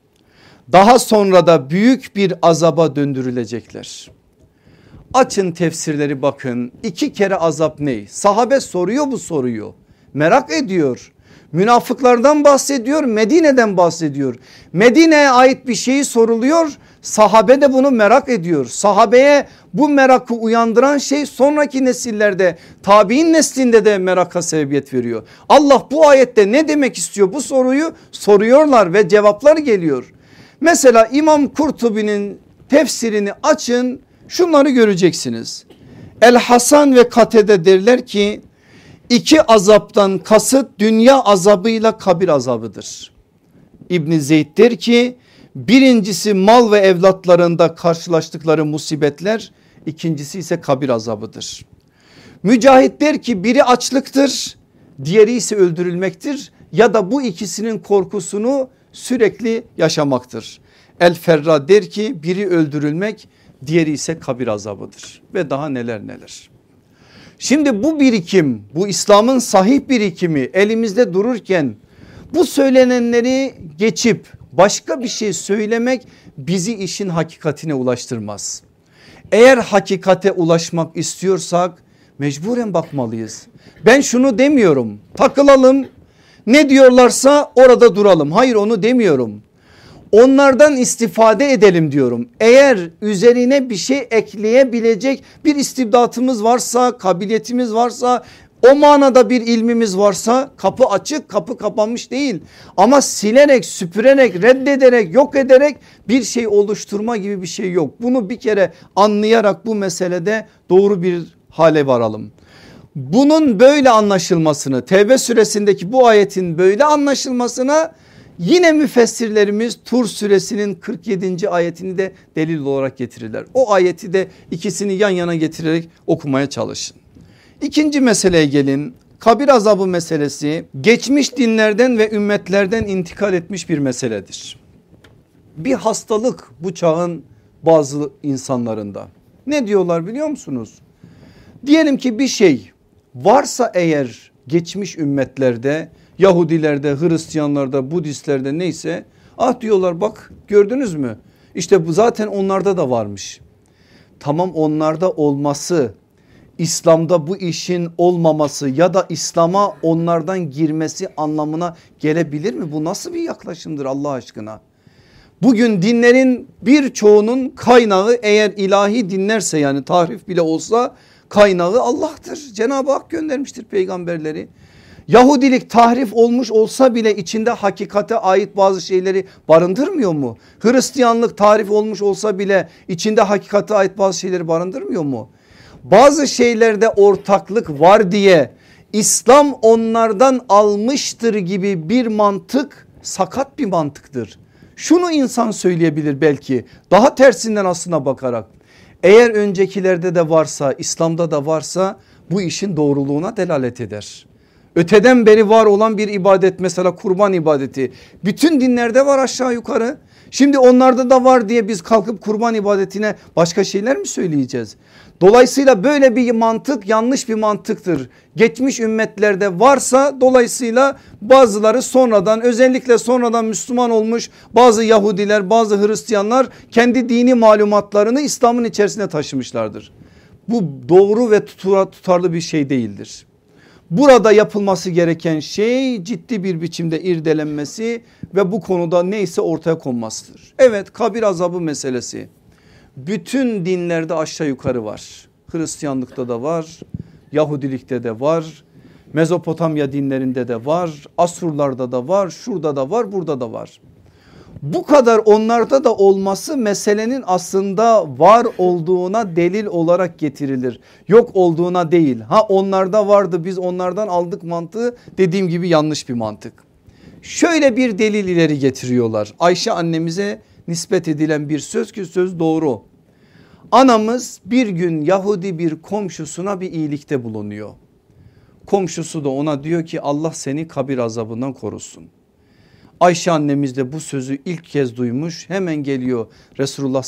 Daha sonra da büyük bir azaba döndürülecekler. Açın tefsirleri bakın. İki kere azap ne? Sahabe soruyor bu soruyu. Merak ediyor. Münafıklardan bahsediyor Medine'den bahsediyor. Medine'ye ait bir şeyi soruluyor sahabe de bunu merak ediyor. Sahabeye bu merakı uyandıran şey sonraki nesillerde tabi'in neslinde de meraka sebebiyet veriyor. Allah bu ayette ne demek istiyor bu soruyu soruyorlar ve cevaplar geliyor. Mesela İmam Kurtubi'nin tefsirini açın şunları göreceksiniz. El Hasan ve Katede derler ki iki azaptan kasıt dünya azabıyla kabir azabıdır. İbni Zeyd der ki Birincisi mal ve evlatlarında karşılaştıkları musibetler ikincisi ise kabir azabıdır. Mücahit der ki biri açlıktır diğeri ise öldürülmektir ya da bu ikisinin korkusunu sürekli yaşamaktır. El Ferra der ki biri öldürülmek diğeri ise kabir azabıdır ve daha neler neler. Şimdi bu birikim bu İslam'ın sahih birikimi elimizde dururken bu söylenenleri geçip başka bir şey söylemek bizi işin hakikatine ulaştırmaz. Eğer hakikate ulaşmak istiyorsak mecburen bakmalıyız. Ben şunu demiyorum takılalım ne diyorlarsa orada duralım. Hayır onu demiyorum. Onlardan istifade edelim diyorum. Eğer üzerine bir şey ekleyebilecek bir istibdatımız varsa, kabiliyetimiz varsa, o manada bir ilmimiz varsa kapı açık kapı kapanmış değil. Ama silerek süpürerek reddederek yok ederek bir şey oluşturma gibi bir şey yok. Bunu bir kere anlayarak bu meselede doğru bir hale varalım. Bunun böyle anlaşılmasını Tevbe suresindeki bu ayetin böyle anlaşılmasına yine müfessirlerimiz Tur suresinin 47. ayetini de delil olarak getirirler. O ayeti de ikisini yan yana getirerek okumaya çalışın. İkinci meseleye gelin. Kabir azabı meselesi geçmiş dinlerden ve ümmetlerden intikal etmiş bir meseledir. Bir hastalık bu çağın bazı insanlarında. Ne diyorlar biliyor musunuz? Diyelim ki bir şey varsa eğer geçmiş ümmetlerde Yahudilerde, Hristiyanlarda, Budistlerde neyse ah diyorlar bak gördünüz mü? İşte bu zaten onlarda da varmış. Tamam onlarda olması İslam'da bu işin olmaması ya da İslam'a onlardan girmesi anlamına gelebilir mi? Bu nasıl bir yaklaşımdır Allah aşkına? Bugün dinlerin birçoğunun kaynağı eğer ilahi dinlerse yani tahrif bile olsa kaynağı Allah'tır. Cenab-ı Hak göndermiştir peygamberleri. Yahudilik tahrif olmuş olsa bile içinde hakikate ait bazı şeyleri barındırmıyor mu? Hristiyanlık tarif olmuş olsa bile içinde hakikate ait bazı şeyleri barındırmıyor mu? Bazı şeylerde ortaklık var diye İslam onlardan almıştır gibi bir mantık sakat bir mantıktır. Şunu insan söyleyebilir belki daha tersinden aslına bakarak. Eğer öncekilerde de varsa İslam'da da varsa bu işin doğruluğuna delalet eder. Öteden beri var olan bir ibadet mesela kurban ibadeti. Bütün dinlerde var aşağı yukarı. Şimdi onlarda da var diye biz kalkıp kurban ibadetine başka şeyler mi söyleyeceğiz? Dolayısıyla böyle bir mantık yanlış bir mantıktır. Geçmiş ümmetlerde varsa dolayısıyla bazıları sonradan özellikle sonradan Müslüman olmuş bazı Yahudiler bazı Hristiyanlar kendi dini malumatlarını İslam'ın içerisine taşımışlardır. Bu doğru ve tutarlı bir şey değildir. Burada yapılması gereken şey ciddi bir biçimde irdelenmesi ve bu konuda neyse ortaya konmasıdır. Evet kabir azabı meselesi bütün dinlerde aşağı yukarı var. Hristiyanlıkta da var, Yahudilikte de var, Mezopotamya dinlerinde de var, Asurlarda da var, şurada da var, burada da var. Bu kadar onlarda da olması meselenin aslında var olduğuna delil olarak getirilir. Yok olduğuna değil. Ha onlarda vardı biz onlardan aldık mantığı dediğim gibi yanlış bir mantık. Şöyle bir delil ileri getiriyorlar. Ayşe annemize nispet edilen bir söz ki söz doğru. Anamız bir gün Yahudi bir komşusuna bir iyilikte bulunuyor. Komşusu da ona diyor ki Allah seni kabir azabından korusun. Ayşe annemiz de bu sözü ilk kez duymuş hemen geliyor Resulullah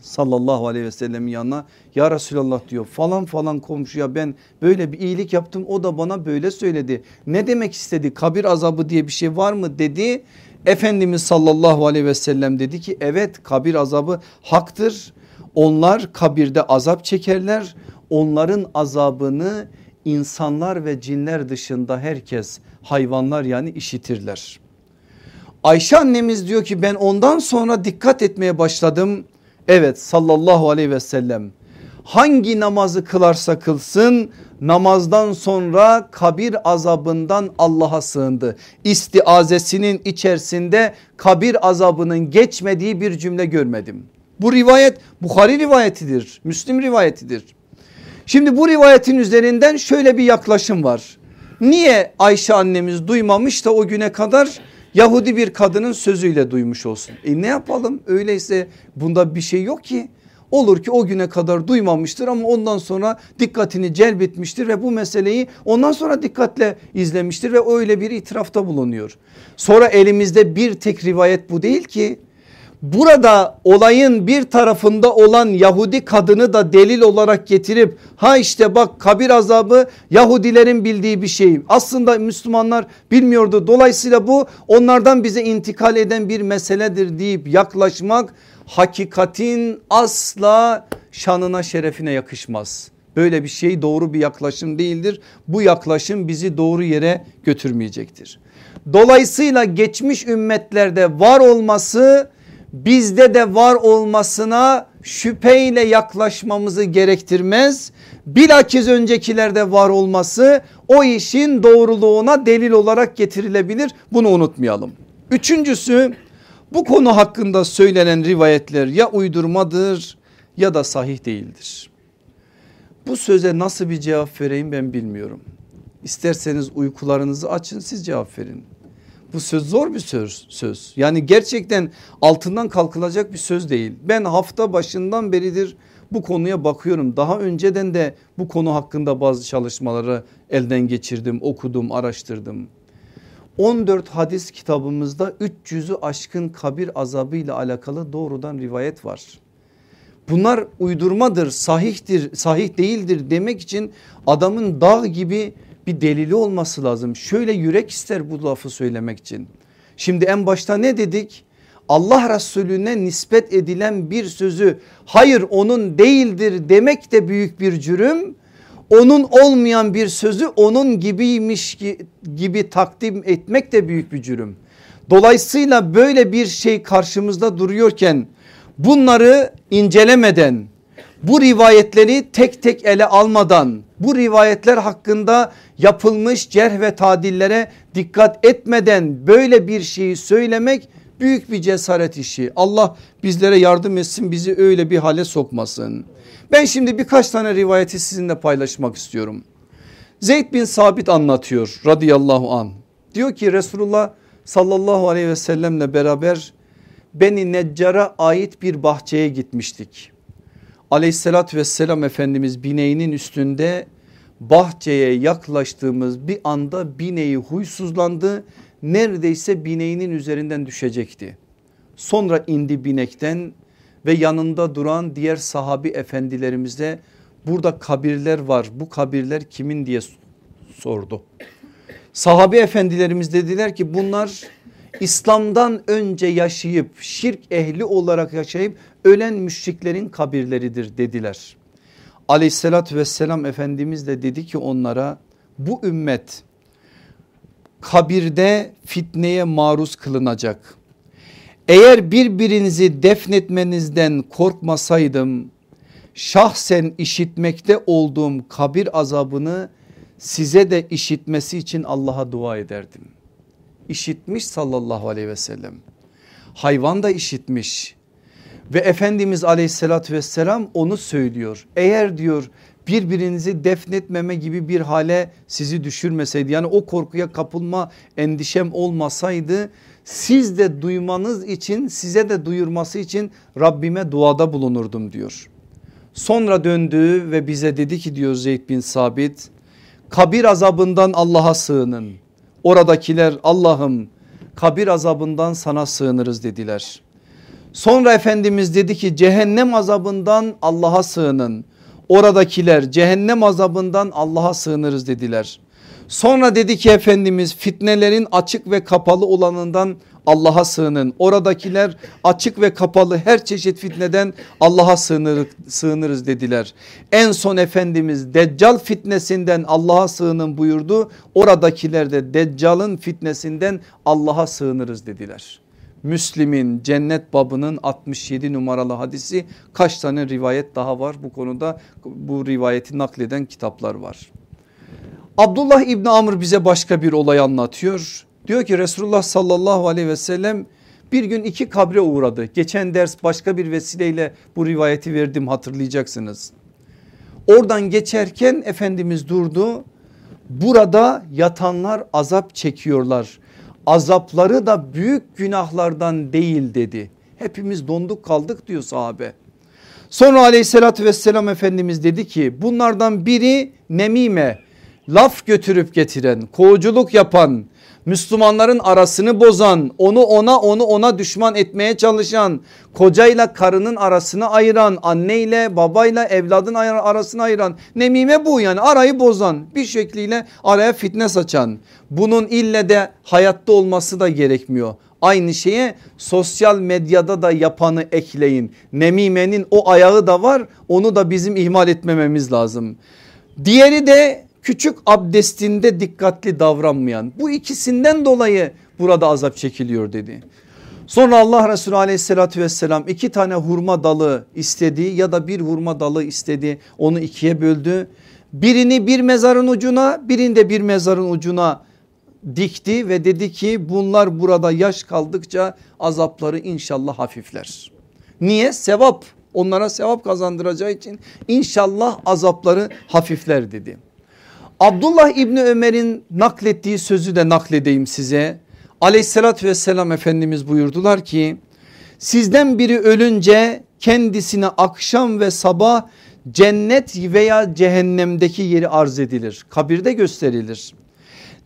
sallallahu aleyhi ve sellemin yanına ya Resulallah diyor falan falan komşuya ben böyle bir iyilik yaptım o da bana böyle söyledi. Ne demek istedi kabir azabı diye bir şey var mı dedi. Efendimiz sallallahu aleyhi ve sellem dedi ki evet kabir azabı haktır. Onlar kabirde azap çekerler. Onların azabını insanlar ve cinler dışında herkes hayvanlar yani işitirler. Ayşe annemiz diyor ki ben ondan sonra dikkat etmeye başladım. Evet sallallahu aleyhi ve sellem hangi namazı kılarsa kılsın namazdan sonra kabir azabından Allah'a sığındı. İstiazesinin içerisinde kabir azabının geçmediği bir cümle görmedim. Bu rivayet Bukhari rivayetidir, Müslim rivayetidir. Şimdi bu rivayetin üzerinden şöyle bir yaklaşım var. Niye Ayşe annemiz duymamış da o güne kadar Yahudi bir kadının sözüyle duymuş olsun. E ne yapalım öyleyse bunda bir şey yok ki. Olur ki o güne kadar duymamıştır ama ondan sonra dikkatini celbetmiştir ve bu meseleyi ondan sonra dikkatle izlemiştir ve öyle bir itirafta bulunuyor. Sonra elimizde bir tek rivayet bu değil ki burada olayın bir tarafında olan Yahudi kadını da delil olarak getirip ha işte bak kabir azabı Yahudilerin bildiği bir şey. Aslında Müslümanlar bilmiyordu. Dolayısıyla bu onlardan bize intikal eden bir meseledir deyip yaklaşmak hakikatin asla şanına şerefine yakışmaz. Böyle bir şey doğru bir yaklaşım değildir. Bu yaklaşım bizi doğru yere götürmeyecektir. Dolayısıyla geçmiş ümmetlerde var olması bizde de var olmasına şüpheyle yaklaşmamızı gerektirmez. Bilakis öncekilerde var olması o işin doğruluğuna delil olarak getirilebilir. Bunu unutmayalım. Üçüncüsü bu konu hakkında söylenen rivayetler ya uydurmadır ya da sahih değildir. Bu söze nasıl bir cevap vereyim ben bilmiyorum. İsterseniz uykularınızı açın siz cevap verin. Bu söz zor bir söz, söz. Yani gerçekten altından kalkılacak bir söz değil. Ben hafta başından beridir bu konuya bakıyorum. Daha önceden de bu konu hakkında bazı çalışmaları elden geçirdim, okudum, araştırdım. 14 hadis kitabımızda 300'ü aşkın kabir azabı ile alakalı doğrudan rivayet var. Bunlar uydurmadır, sahihtir, sahih değildir demek için adamın dağ gibi bir delili olması lazım. Şöyle yürek ister bu lafı söylemek için. Şimdi en başta ne dedik? Allah Resulüne nispet edilen bir sözü hayır onun değildir demek de büyük bir cürüm. Onun olmayan bir sözü onun gibiymiş gibi takdim etmek de büyük bir cürüm. Dolayısıyla böyle bir şey karşımızda duruyorken bunları incelemeden bu rivayetleri tek tek ele almadan bu rivayetler hakkında yapılmış cerh ve tadillere dikkat etmeden böyle bir şeyi söylemek büyük bir cesaret işi. Allah bizlere yardım etsin bizi öyle bir hale sokmasın. Ben şimdi birkaç tane rivayeti sizinle paylaşmak istiyorum. Zeyd bin Sabit anlatıyor radıyallahu an. Diyor ki Resulullah sallallahu aleyhi ve sellemle beraber Beni Neccar'a ait bir bahçeye gitmiştik. Aleyhissalatü vesselam Efendimiz bineğinin üstünde bahçeye yaklaştığımız bir anda bineği huysuzlandı. Neredeyse bineğinin üzerinden düşecekti. Sonra indi binekten ve yanında duran diğer sahabi efendilerimize burada kabirler var bu kabirler kimin diye sordu. Sahabi efendilerimiz dediler ki bunlar İslam'dan önce yaşayıp şirk ehli olarak yaşayıp ölen müşriklerin kabirleridir dediler. Aleyhissalatü vesselam Efendimiz de dedi ki onlara bu ümmet kabirde fitneye maruz kılınacak. Eğer birbirinizi defnetmenizden korkmasaydım şahsen işitmekte olduğum kabir azabını size de işitmesi için Allah'a dua ederdim. İşitmiş sallallahu aleyhi ve sellem. Hayvan da işitmiş. Ve Efendimiz aleyhissalatü vesselam onu söylüyor. Eğer diyor birbirinizi defnetmeme gibi bir hale sizi düşürmeseydi yani o korkuya kapılma endişem olmasaydı siz de duymanız için size de duyurması için Rabbime duada bulunurdum diyor. Sonra döndü ve bize dedi ki diyor Zeyd bin Sabit kabir azabından Allah'a sığının. Oradakiler Allah'ım kabir azabından sana sığınırız dediler. Sonra Efendimiz dedi ki cehennem azabından Allah'a sığının. Oradakiler cehennem azabından Allah'a sığınırız dediler. Sonra dedi ki Efendimiz fitnelerin açık ve kapalı olanından Allah'a sığının. Oradakiler açık ve kapalı her çeşit fitneden Allah'a sığınır, sığınırız dediler. En son Efendimiz Deccal fitnesinden Allah'a sığının buyurdu. Oradakiler de Deccal'ın fitnesinden Allah'a sığınırız dediler. Müslim'in cennet babının 67 numaralı hadisi kaç tane rivayet daha var bu konuda bu rivayeti nakleden kitaplar var. Abdullah İbni Amr bize başka bir olay anlatıyor. Diyor ki Resulullah sallallahu aleyhi ve sellem bir gün iki kabre uğradı. Geçen ders başka bir vesileyle bu rivayeti verdim hatırlayacaksınız. Oradan geçerken Efendimiz durdu. Burada yatanlar azap çekiyorlar azapları da büyük günahlardan değil dedi. Hepimiz donduk kaldık diyor sahabe. Sonra aleyhissalatü vesselam Efendimiz dedi ki bunlardan biri nemime laf götürüp getiren kovuculuk yapan Müslümanların arasını bozan onu ona onu ona düşman etmeye çalışan kocayla karının arasını ayıran anneyle babayla evladın arasını ayıran nemime bu yani arayı bozan bir şekliyle araya fitne saçan bunun ille de hayatta olması da gerekmiyor. Aynı şeye sosyal medyada da yapanı ekleyin. Nemimenin o ayağı da var onu da bizim ihmal etmememiz lazım. Diğeri de küçük abdestinde dikkatli davranmayan bu ikisinden dolayı burada azap çekiliyor dedi. Sonra Allah Resulü aleyhissalatü vesselam iki tane hurma dalı istedi ya da bir hurma dalı istedi onu ikiye böldü. Birini bir mezarın ucuna birinde bir mezarın ucuna dikti ve dedi ki bunlar burada yaş kaldıkça azapları inşallah hafifler. Niye? Sevap onlara sevap kazandıracağı için inşallah azapları hafifler dedi. Abdullah İbni Ömer'in naklettiği sözü de nakledeyim size. Aleyhissalatü vesselam Efendimiz buyurdular ki sizden biri ölünce kendisine akşam ve sabah cennet veya cehennemdeki yeri arz edilir. Kabirde gösterilir.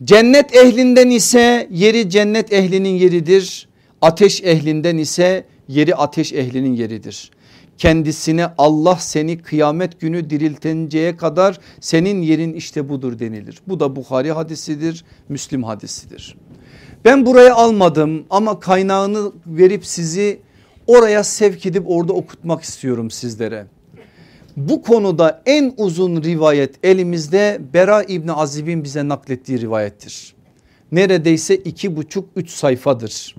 Cennet ehlinden ise yeri cennet ehlinin yeridir. Ateş ehlinden ise yeri ateş ehlinin yeridir kendisine Allah seni kıyamet günü diriltinceye kadar senin yerin işte budur denilir. Bu da Bukhari hadisidir Müslim hadisidir. Ben buraya almadım ama kaynağını verip sizi oraya sevk edip orada okutmak istiyorum sizlere. Bu konuda en uzun rivayet elimizde Bera İbni Azib'in bize naklettiği rivayettir. Neredeyse iki buçuk üç sayfadır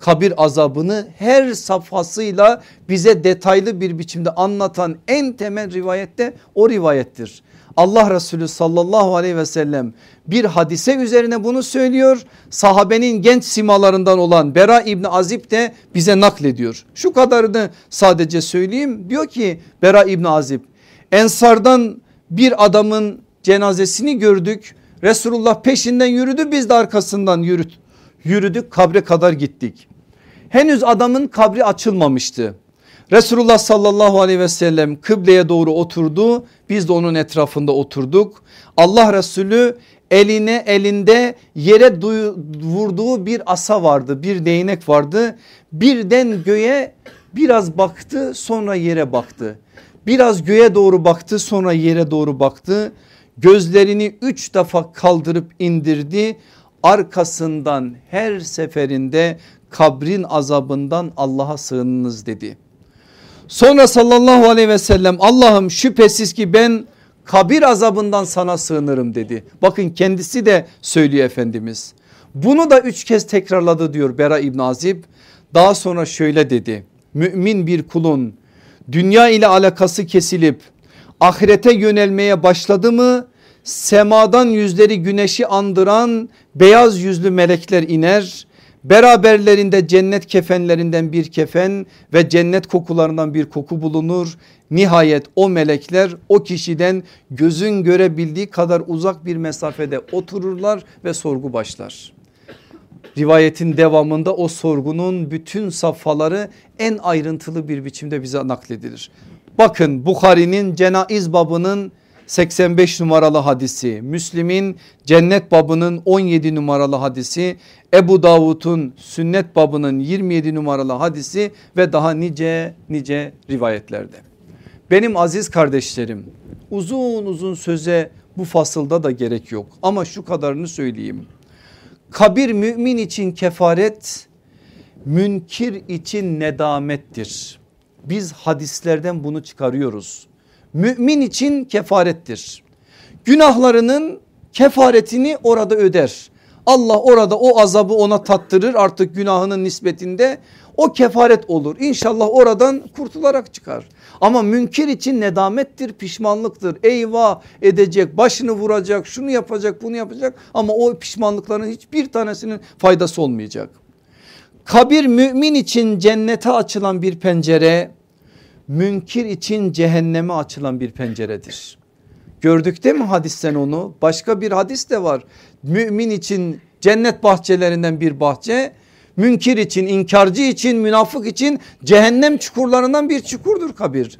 kabir azabını her safhasıyla bize detaylı bir biçimde anlatan en temel rivayette o rivayettir. Allah Resulü sallallahu aleyhi ve sellem bir hadise üzerine bunu söylüyor. Sahabenin genç simalarından olan Bera İbni Azib de bize naklediyor. Şu kadarını sadece söyleyeyim. Diyor ki Bera İbni Azib Ensardan bir adamın cenazesini gördük. Resulullah peşinden yürüdü biz de arkasından yürüdük. Yürüdük kabre kadar gittik. Henüz adamın kabri açılmamıştı. Resulullah sallallahu aleyhi ve sellem kıbleye doğru oturdu. Biz de onun etrafında oturduk. Allah Resulü eline elinde yere vurduğu bir asa vardı bir değnek vardı. Birden göğe biraz baktı sonra yere baktı. Biraz göğe doğru baktı sonra yere doğru baktı. Gözlerini üç defa kaldırıp indirdi. Arkasından her seferinde kabrin azabından Allah'a sığınınız dedi. Sonra sallallahu aleyhi ve sellem Allah'ım şüphesiz ki ben kabir azabından sana sığınırım dedi. Bakın kendisi de söylüyor Efendimiz. Bunu da üç kez tekrarladı diyor Bera İbn Azib. Daha sonra şöyle dedi. Mümin bir kulun dünya ile alakası kesilip ahirete yönelmeye başladı mı semadan yüzleri güneşi andıran beyaz yüzlü melekler iner Beraberlerinde cennet kefenlerinden bir kefen ve cennet kokularından bir koku bulunur. Nihayet o melekler o kişiden gözün görebildiği kadar uzak bir mesafede otururlar ve sorgu başlar. Rivayetin devamında o sorgunun bütün safhaları en ayrıntılı bir biçimde bize nakledilir. Bakın Bukhari'nin cenaiz babının 85 numaralı hadisi, Müslim'in cennet babının 17 numaralı hadisi, Ebu Davud'un sünnet babının 27 numaralı hadisi ve daha nice nice rivayetlerde. Benim aziz kardeşlerim uzun uzun söze bu fasılda da gerek yok ama şu kadarını söyleyeyim. Kabir mümin için kefaret, münkir için nedamettir. Biz hadislerden bunu çıkarıyoruz mümin için kefarettir. Günahlarının kefaretini orada öder. Allah orada o azabı ona tattırır artık günahının nispetinde o kefaret olur. İnşallah oradan kurtularak çıkar. Ama münkir için nedamettir pişmanlıktır. Eyvah edecek başını vuracak şunu yapacak bunu yapacak ama o pişmanlıkların hiçbir tanesinin faydası olmayacak. Kabir mümin için cennete açılan bir pencere münkir için cehenneme açılan bir penceredir. Gördük değil mi hadisten onu? Başka bir hadis de var. Mümin için cennet bahçelerinden bir bahçe. Münkir için, inkarcı için, münafık için cehennem çukurlarından bir çukurdur kabir.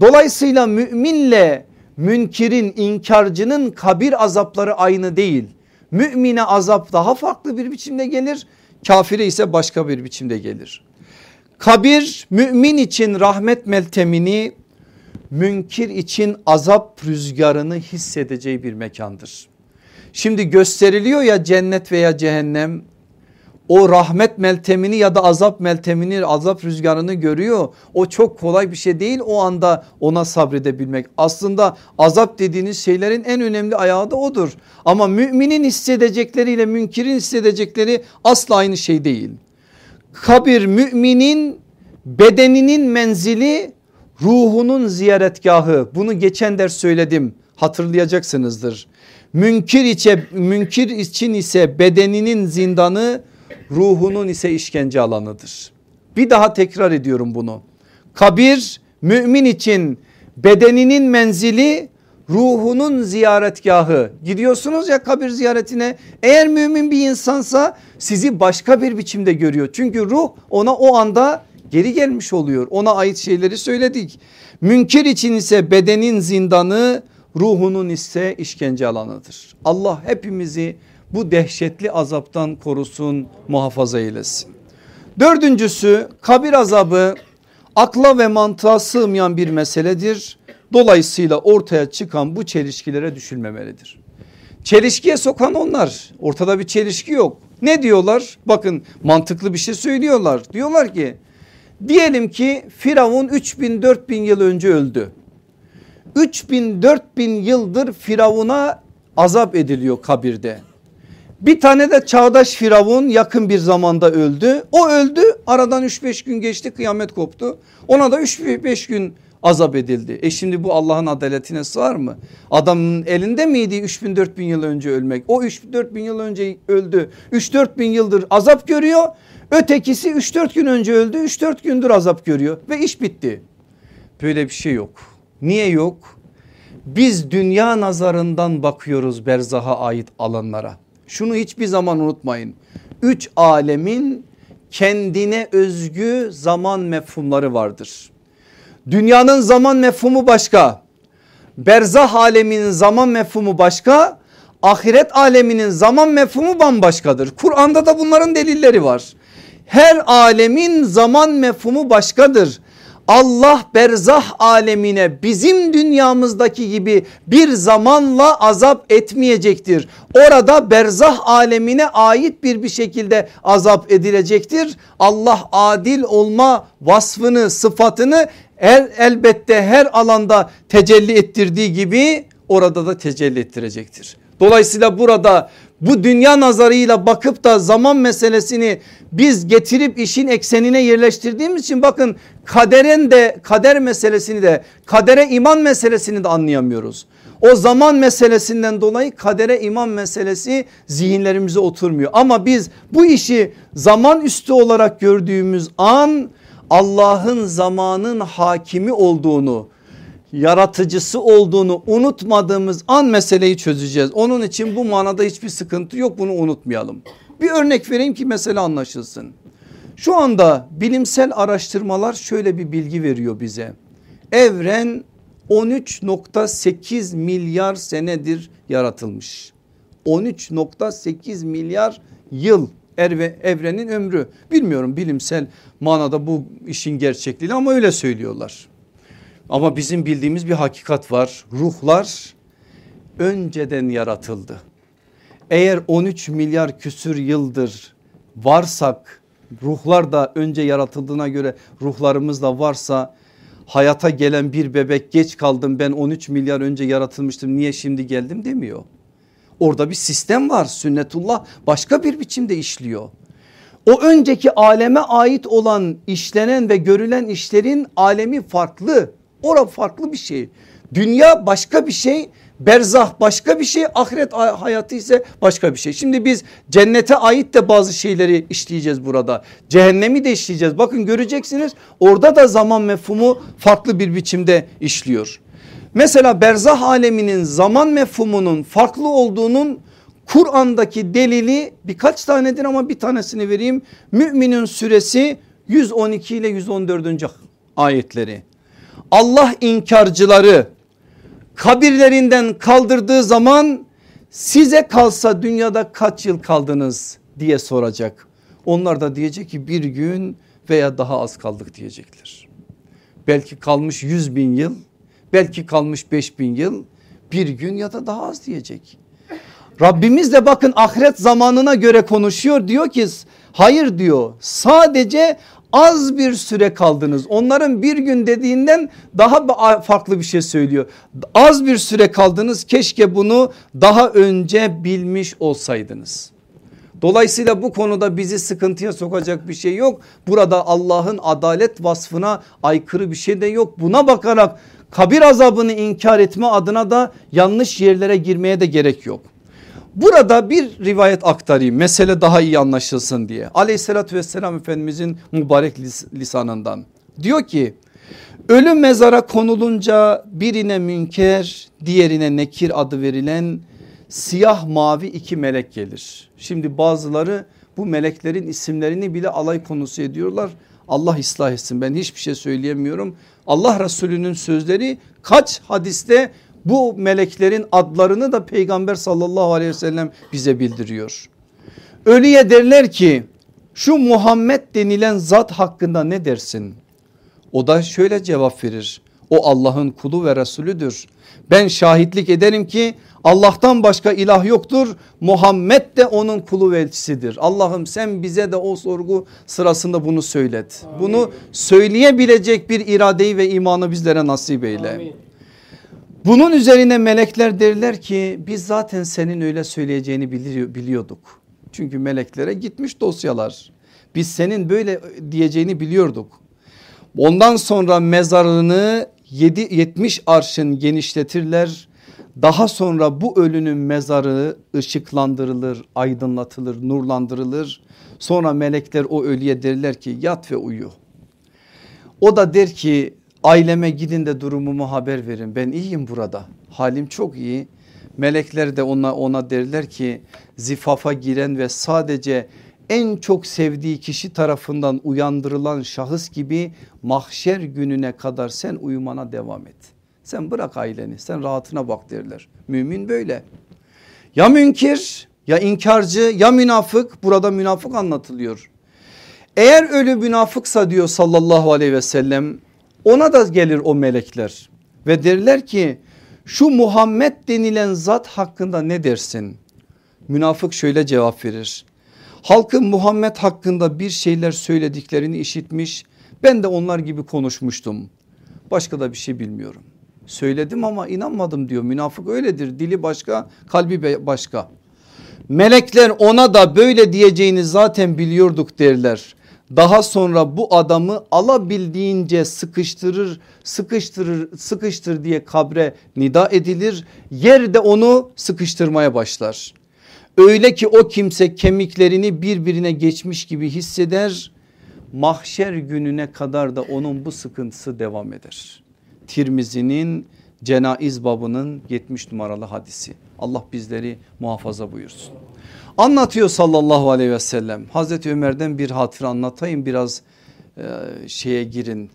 Dolayısıyla müminle münkirin, inkarcının kabir azapları aynı değil. Mümine azap daha farklı bir biçimde gelir. Kafire ise başka bir biçimde gelir. Kabir mümin için rahmet meltemini münkir için azap rüzgarını hissedeceği bir mekandır. Şimdi gösteriliyor ya cennet veya cehennem o rahmet meltemini ya da azap meltemini azap rüzgarını görüyor. O çok kolay bir şey değil o anda ona sabredebilmek. Aslında azap dediğiniz şeylerin en önemli ayağı da odur. Ama müminin hissedecekleriyle münkirin hissedecekleri asla aynı şey değil. Kabir müminin bedeninin menzili ruhunun ziyaretgahı bunu geçen ders söyledim hatırlayacaksınızdır. Münkir, içe, münkir için ise bedeninin zindanı ruhunun ise işkence alanıdır. Bir daha tekrar ediyorum bunu. Kabir mümin için bedeninin menzili ruhunun ziyaretgahı. Gidiyorsunuz ya kabir ziyaretine eğer mümin bir insansa sizi başka bir biçimde görüyor. Çünkü ruh ona o anda geri gelmiş oluyor. Ona ait şeyleri söyledik. Münkir için ise bedenin zindanı ruhunun ise işkence alanıdır. Allah hepimizi bu dehşetli azaptan korusun muhafaza eylesin. Dördüncüsü kabir azabı akla ve mantığa sığmayan bir meseledir. Dolayısıyla ortaya çıkan bu çelişkilere düşülmemelidir. Çelişkiye sokan onlar ortada bir çelişki yok. Ne diyorlar? Bakın mantıklı bir şey söylüyorlar. Diyorlar ki diyelim ki Firavun 3000 4000 yıl önce öldü. 3000 4000 yıldır Firavun'a azap ediliyor kabirde. Bir tane de çağdaş Firavun yakın bir zamanda öldü. O öldü aradan 3-5 gün geçti kıyamet koptu. Ona da 3-5 gün azap edildi. E şimdi bu Allah'ın adaletine sığar mı? Adamın elinde miydi 3000-4000 yıl önce ölmek? O 3-4 yıl önce öldü. 3-4 bin yıldır azap görüyor. Ötekisi 3-4 gün önce öldü. 3-4 gündür azap görüyor ve iş bitti. Böyle bir şey yok. Niye yok? Biz dünya nazarından bakıyoruz berzaha ait alanlara. Şunu hiçbir zaman unutmayın. Üç alemin kendine özgü zaman mefhumları vardır. Dünyanın zaman mefhumu başka. Berzah aleminin zaman mefhumu başka. Ahiret aleminin zaman mefhumu bambaşkadır. Kur'an'da da bunların delilleri var. Her alemin zaman mefhumu başkadır. Allah berzah alemine bizim dünyamızdaki gibi bir zamanla azap etmeyecektir. Orada berzah alemine ait bir bir şekilde azap edilecektir. Allah adil olma vasfını sıfatını el, elbette her alanda tecelli ettirdiği gibi orada da tecelli ettirecektir. Dolayısıyla burada bu dünya nazarıyla bakıp da zaman meselesini biz getirip işin eksenine yerleştirdiğimiz için bakın kaderin de kader meselesini de kadere iman meselesini de anlayamıyoruz. O zaman meselesinden dolayı kadere iman meselesi zihinlerimize oturmuyor. Ama biz bu işi zaman üstü olarak gördüğümüz an Allah'ın zamanın hakimi olduğunu yaratıcısı olduğunu unutmadığımız an meseleyi çözeceğiz. Onun için bu manada hiçbir sıkıntı yok bunu unutmayalım. Bir örnek vereyim ki mesele anlaşılsın. Şu anda bilimsel araştırmalar şöyle bir bilgi veriyor bize. Evren 13.8 milyar senedir yaratılmış. 13.8 milyar yıl evrenin ömrü. Bilmiyorum bilimsel manada bu işin gerçekliği ama öyle söylüyorlar. Ama bizim bildiğimiz bir hakikat var. Ruhlar önceden yaratıldı. Eğer 13 milyar küsür yıldır varsak ruhlar da önce yaratıldığına göre ruhlarımız da varsa hayata gelen bir bebek geç kaldım ben 13 milyar önce yaratılmıştım niye şimdi geldim demiyor. Orada bir sistem var sünnetullah başka bir biçimde işliyor. O önceki aleme ait olan işlenen ve görülen işlerin alemi farklı. Ora farklı bir şey. Dünya başka bir şey. Berzah başka bir şey ahiret hayatı ise başka bir şey. Şimdi biz cennete ait de bazı şeyleri işleyeceğiz burada. Cehennemi de işleyeceğiz. Bakın göreceksiniz orada da zaman mefhumu farklı bir biçimde işliyor. Mesela berzah aleminin zaman mefhumunun farklı olduğunun Kur'an'daki delili birkaç tanedir ama bir tanesini vereyim. Müminin suresi 112 ile 114. ayetleri. Allah inkarcıları kabirlerinden kaldırdığı zaman size kalsa dünyada kaç yıl kaldınız diye soracak. Onlar da diyecek ki bir gün veya daha az kaldık diyecekler. Belki kalmış 100 bin yıl belki kalmış 5 bin yıl bir gün ya da daha az diyecek. Rabbimiz de bakın ahiret zamanına göre konuşuyor diyor ki hayır diyor sadece az bir süre kaldınız. Onların bir gün dediğinden daha farklı bir şey söylüyor. Az bir süre kaldınız keşke bunu daha önce bilmiş olsaydınız. Dolayısıyla bu konuda bizi sıkıntıya sokacak bir şey yok. Burada Allah'ın adalet vasfına aykırı bir şey de yok. Buna bakarak kabir azabını inkar etme adına da yanlış yerlere girmeye de gerek yok. Burada bir rivayet aktarayım mesele daha iyi anlaşılsın diye. Aleyhissalatü vesselam Efendimizin mübarek lisanından. Diyor ki ölü mezara konulunca birine münker diğerine nekir adı verilen siyah mavi iki melek gelir. Şimdi bazıları bu meleklerin isimlerini bile alay konusu ediyorlar. Allah ıslah etsin ben hiçbir şey söyleyemiyorum. Allah Resulü'nün sözleri kaç hadiste bu meleklerin adlarını da peygamber sallallahu aleyhi ve sellem bize bildiriyor. Ölüye derler ki şu Muhammed denilen zat hakkında ne dersin? O da şöyle cevap verir. O Allah'ın kulu ve Resulüdür. Ben şahitlik ederim ki Allah'tan başka ilah yoktur. Muhammed de onun kulu ve elçisidir. Allah'ım sen bize de o sorgu sırasında bunu söylet. Amin. Bunu söyleyebilecek bir iradeyi ve imanı bizlere nasip eyle. Amin. Bunun üzerine melekler derler ki biz zaten senin öyle söyleyeceğini biliyorduk. Çünkü meleklere gitmiş dosyalar. Biz senin böyle diyeceğini biliyorduk. Ondan sonra mezarını 7, 70 arşın genişletirler. Daha sonra bu ölünün mezarı ışıklandırılır, aydınlatılır, nurlandırılır. Sonra melekler o ölüye derler ki yat ve uyu. O da der ki aileme gidin de durumumu haber verin ben iyiyim burada halim çok iyi. Melekler de ona, ona derler ki zifafa giren ve sadece en çok sevdiği kişi tarafından uyandırılan şahıs gibi mahşer gününe kadar sen uyumana devam et. Sen bırak aileni sen rahatına bak derler. Mümin böyle. Ya münkir ya inkarcı ya münafık burada münafık anlatılıyor. Eğer ölü münafıksa diyor sallallahu aleyhi ve sellem ona da gelir o melekler ve derler ki şu Muhammed denilen zat hakkında ne dersin? Münafık şöyle cevap verir. Halkın Muhammed hakkında bir şeyler söylediklerini işitmiş. Ben de onlar gibi konuşmuştum. Başka da bir şey bilmiyorum. Söyledim ama inanmadım diyor. Münafık öyledir. Dili başka, kalbi başka. Melekler ona da böyle diyeceğini zaten biliyorduk derler. Daha sonra bu adamı alabildiğince sıkıştırır, sıkıştırır, sıkıştır diye kabre nida edilir. Yerde onu sıkıştırmaya başlar. Öyle ki o kimse kemiklerini birbirine geçmiş gibi hisseder. Mahşer gününe kadar da onun bu sıkıntısı devam eder. Tirmizi'nin Cenaiz babının 70 numaralı hadisi. Allah bizleri muhafaza buyursun. Anlatıyor sallallahu aleyhi ve sellem. Hazreti Ömer'den bir hatıra anlatayım biraz e, şeye girin.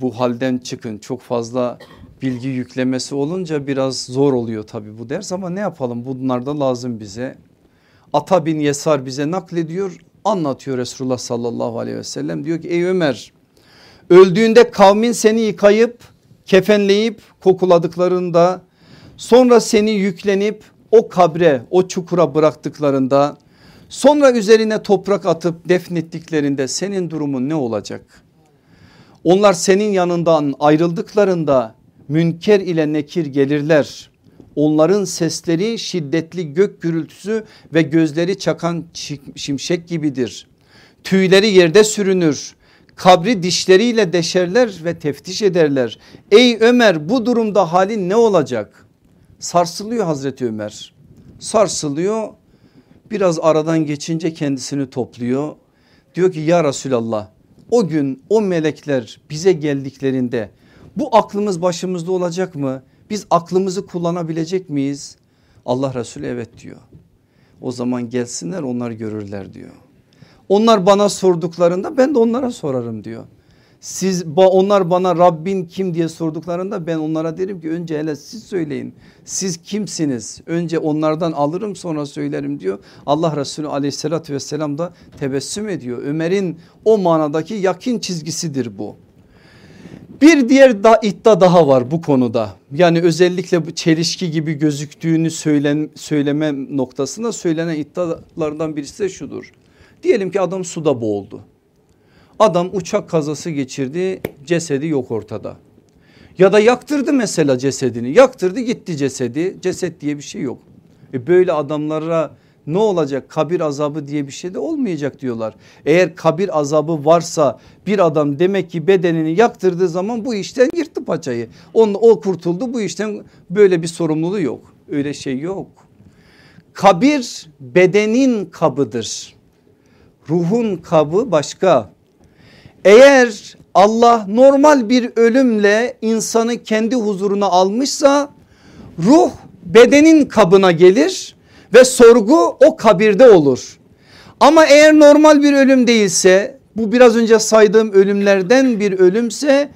Bu halden çıkın çok fazla bilgi yüklemesi olunca biraz zor oluyor tabi bu ders ama ne yapalım bunlar da lazım bize. Ata bin Yesar bize naklediyor anlatıyor Resulullah sallallahu aleyhi ve sellem diyor ki ey Ömer öldüğünde kavmin seni yıkayıp kefenleyip kokuladıklarında sonra seni yüklenip o kabre o çukura bıraktıklarında sonra üzerine toprak atıp defnettiklerinde senin durumun ne olacak? Onlar senin yanından ayrıldıklarında münker ile nekir gelirler. Onların sesleri şiddetli gök gürültüsü ve gözleri çakan şimşek gibidir. Tüyleri yerde sürünür. Kabri dişleriyle deşerler ve teftiş ederler. Ey Ömer bu durumda halin ne olacak? Sarsılıyor Hazreti Ömer. Sarsılıyor. Biraz aradan geçince kendisini topluyor. Diyor ki ya Resulallah o gün o melekler bize geldiklerinde bu aklımız başımızda olacak mı? Biz aklımızı kullanabilecek miyiz? Allah Resulü evet diyor. O zaman gelsinler onlar görürler diyor. Onlar bana sorduklarında ben de onlara sorarım diyor. Siz onlar bana Rabbin kim diye sorduklarında ben onlara derim ki önce hele siz söyleyin. Siz kimsiniz? Önce onlardan alırım sonra söylerim diyor. Allah Resulü aleyhissalatü vesselam da tebessüm ediyor. Ömer'in o manadaki yakin çizgisidir bu. Bir diğer da iddia daha var bu konuda. Yani özellikle bu çelişki gibi gözüktüğünü söylen, söyleme noktasında söylenen iddialardan birisi de şudur. Diyelim ki adam suda boğuldu. Adam uçak kazası geçirdi cesedi yok ortada. Ya da yaktırdı mesela cesedini yaktırdı gitti cesedi ceset diye bir şey yok. E böyle adamlara ne olacak kabir azabı diye bir şey de olmayacak diyorlar. Eğer kabir azabı varsa bir adam demek ki bedenini yaktırdığı zaman bu işten yırttı paçayı. Onun, o kurtuldu bu işten böyle bir sorumluluğu yok. Öyle şey yok. Kabir bedenin kabıdır. Ruhun kabı başka. Eğer Allah normal bir ölümle insanı kendi huzuruna almışsa ruh bedenin kabına gelir ve sorgu o kabirde olur. Ama eğer normal bir ölüm değilse bu biraz önce saydığım ölümlerden bir ölümse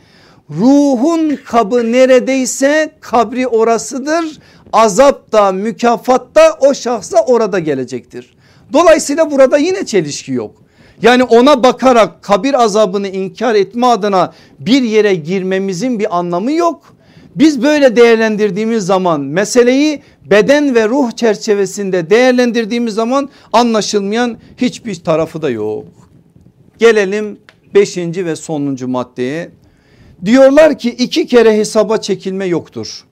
ruhun kabı neredeyse kabri orasıdır. Azap da mükafat da o şahsa orada gelecektir. Dolayısıyla burada yine çelişki yok. Yani ona bakarak kabir azabını inkar etme adına bir yere girmemizin bir anlamı yok. Biz böyle değerlendirdiğimiz zaman meseleyi beden ve ruh çerçevesinde değerlendirdiğimiz zaman anlaşılmayan hiçbir tarafı da yok. Gelelim beşinci ve sonuncu maddeye. Diyorlar ki iki kere hesaba çekilme yoktur.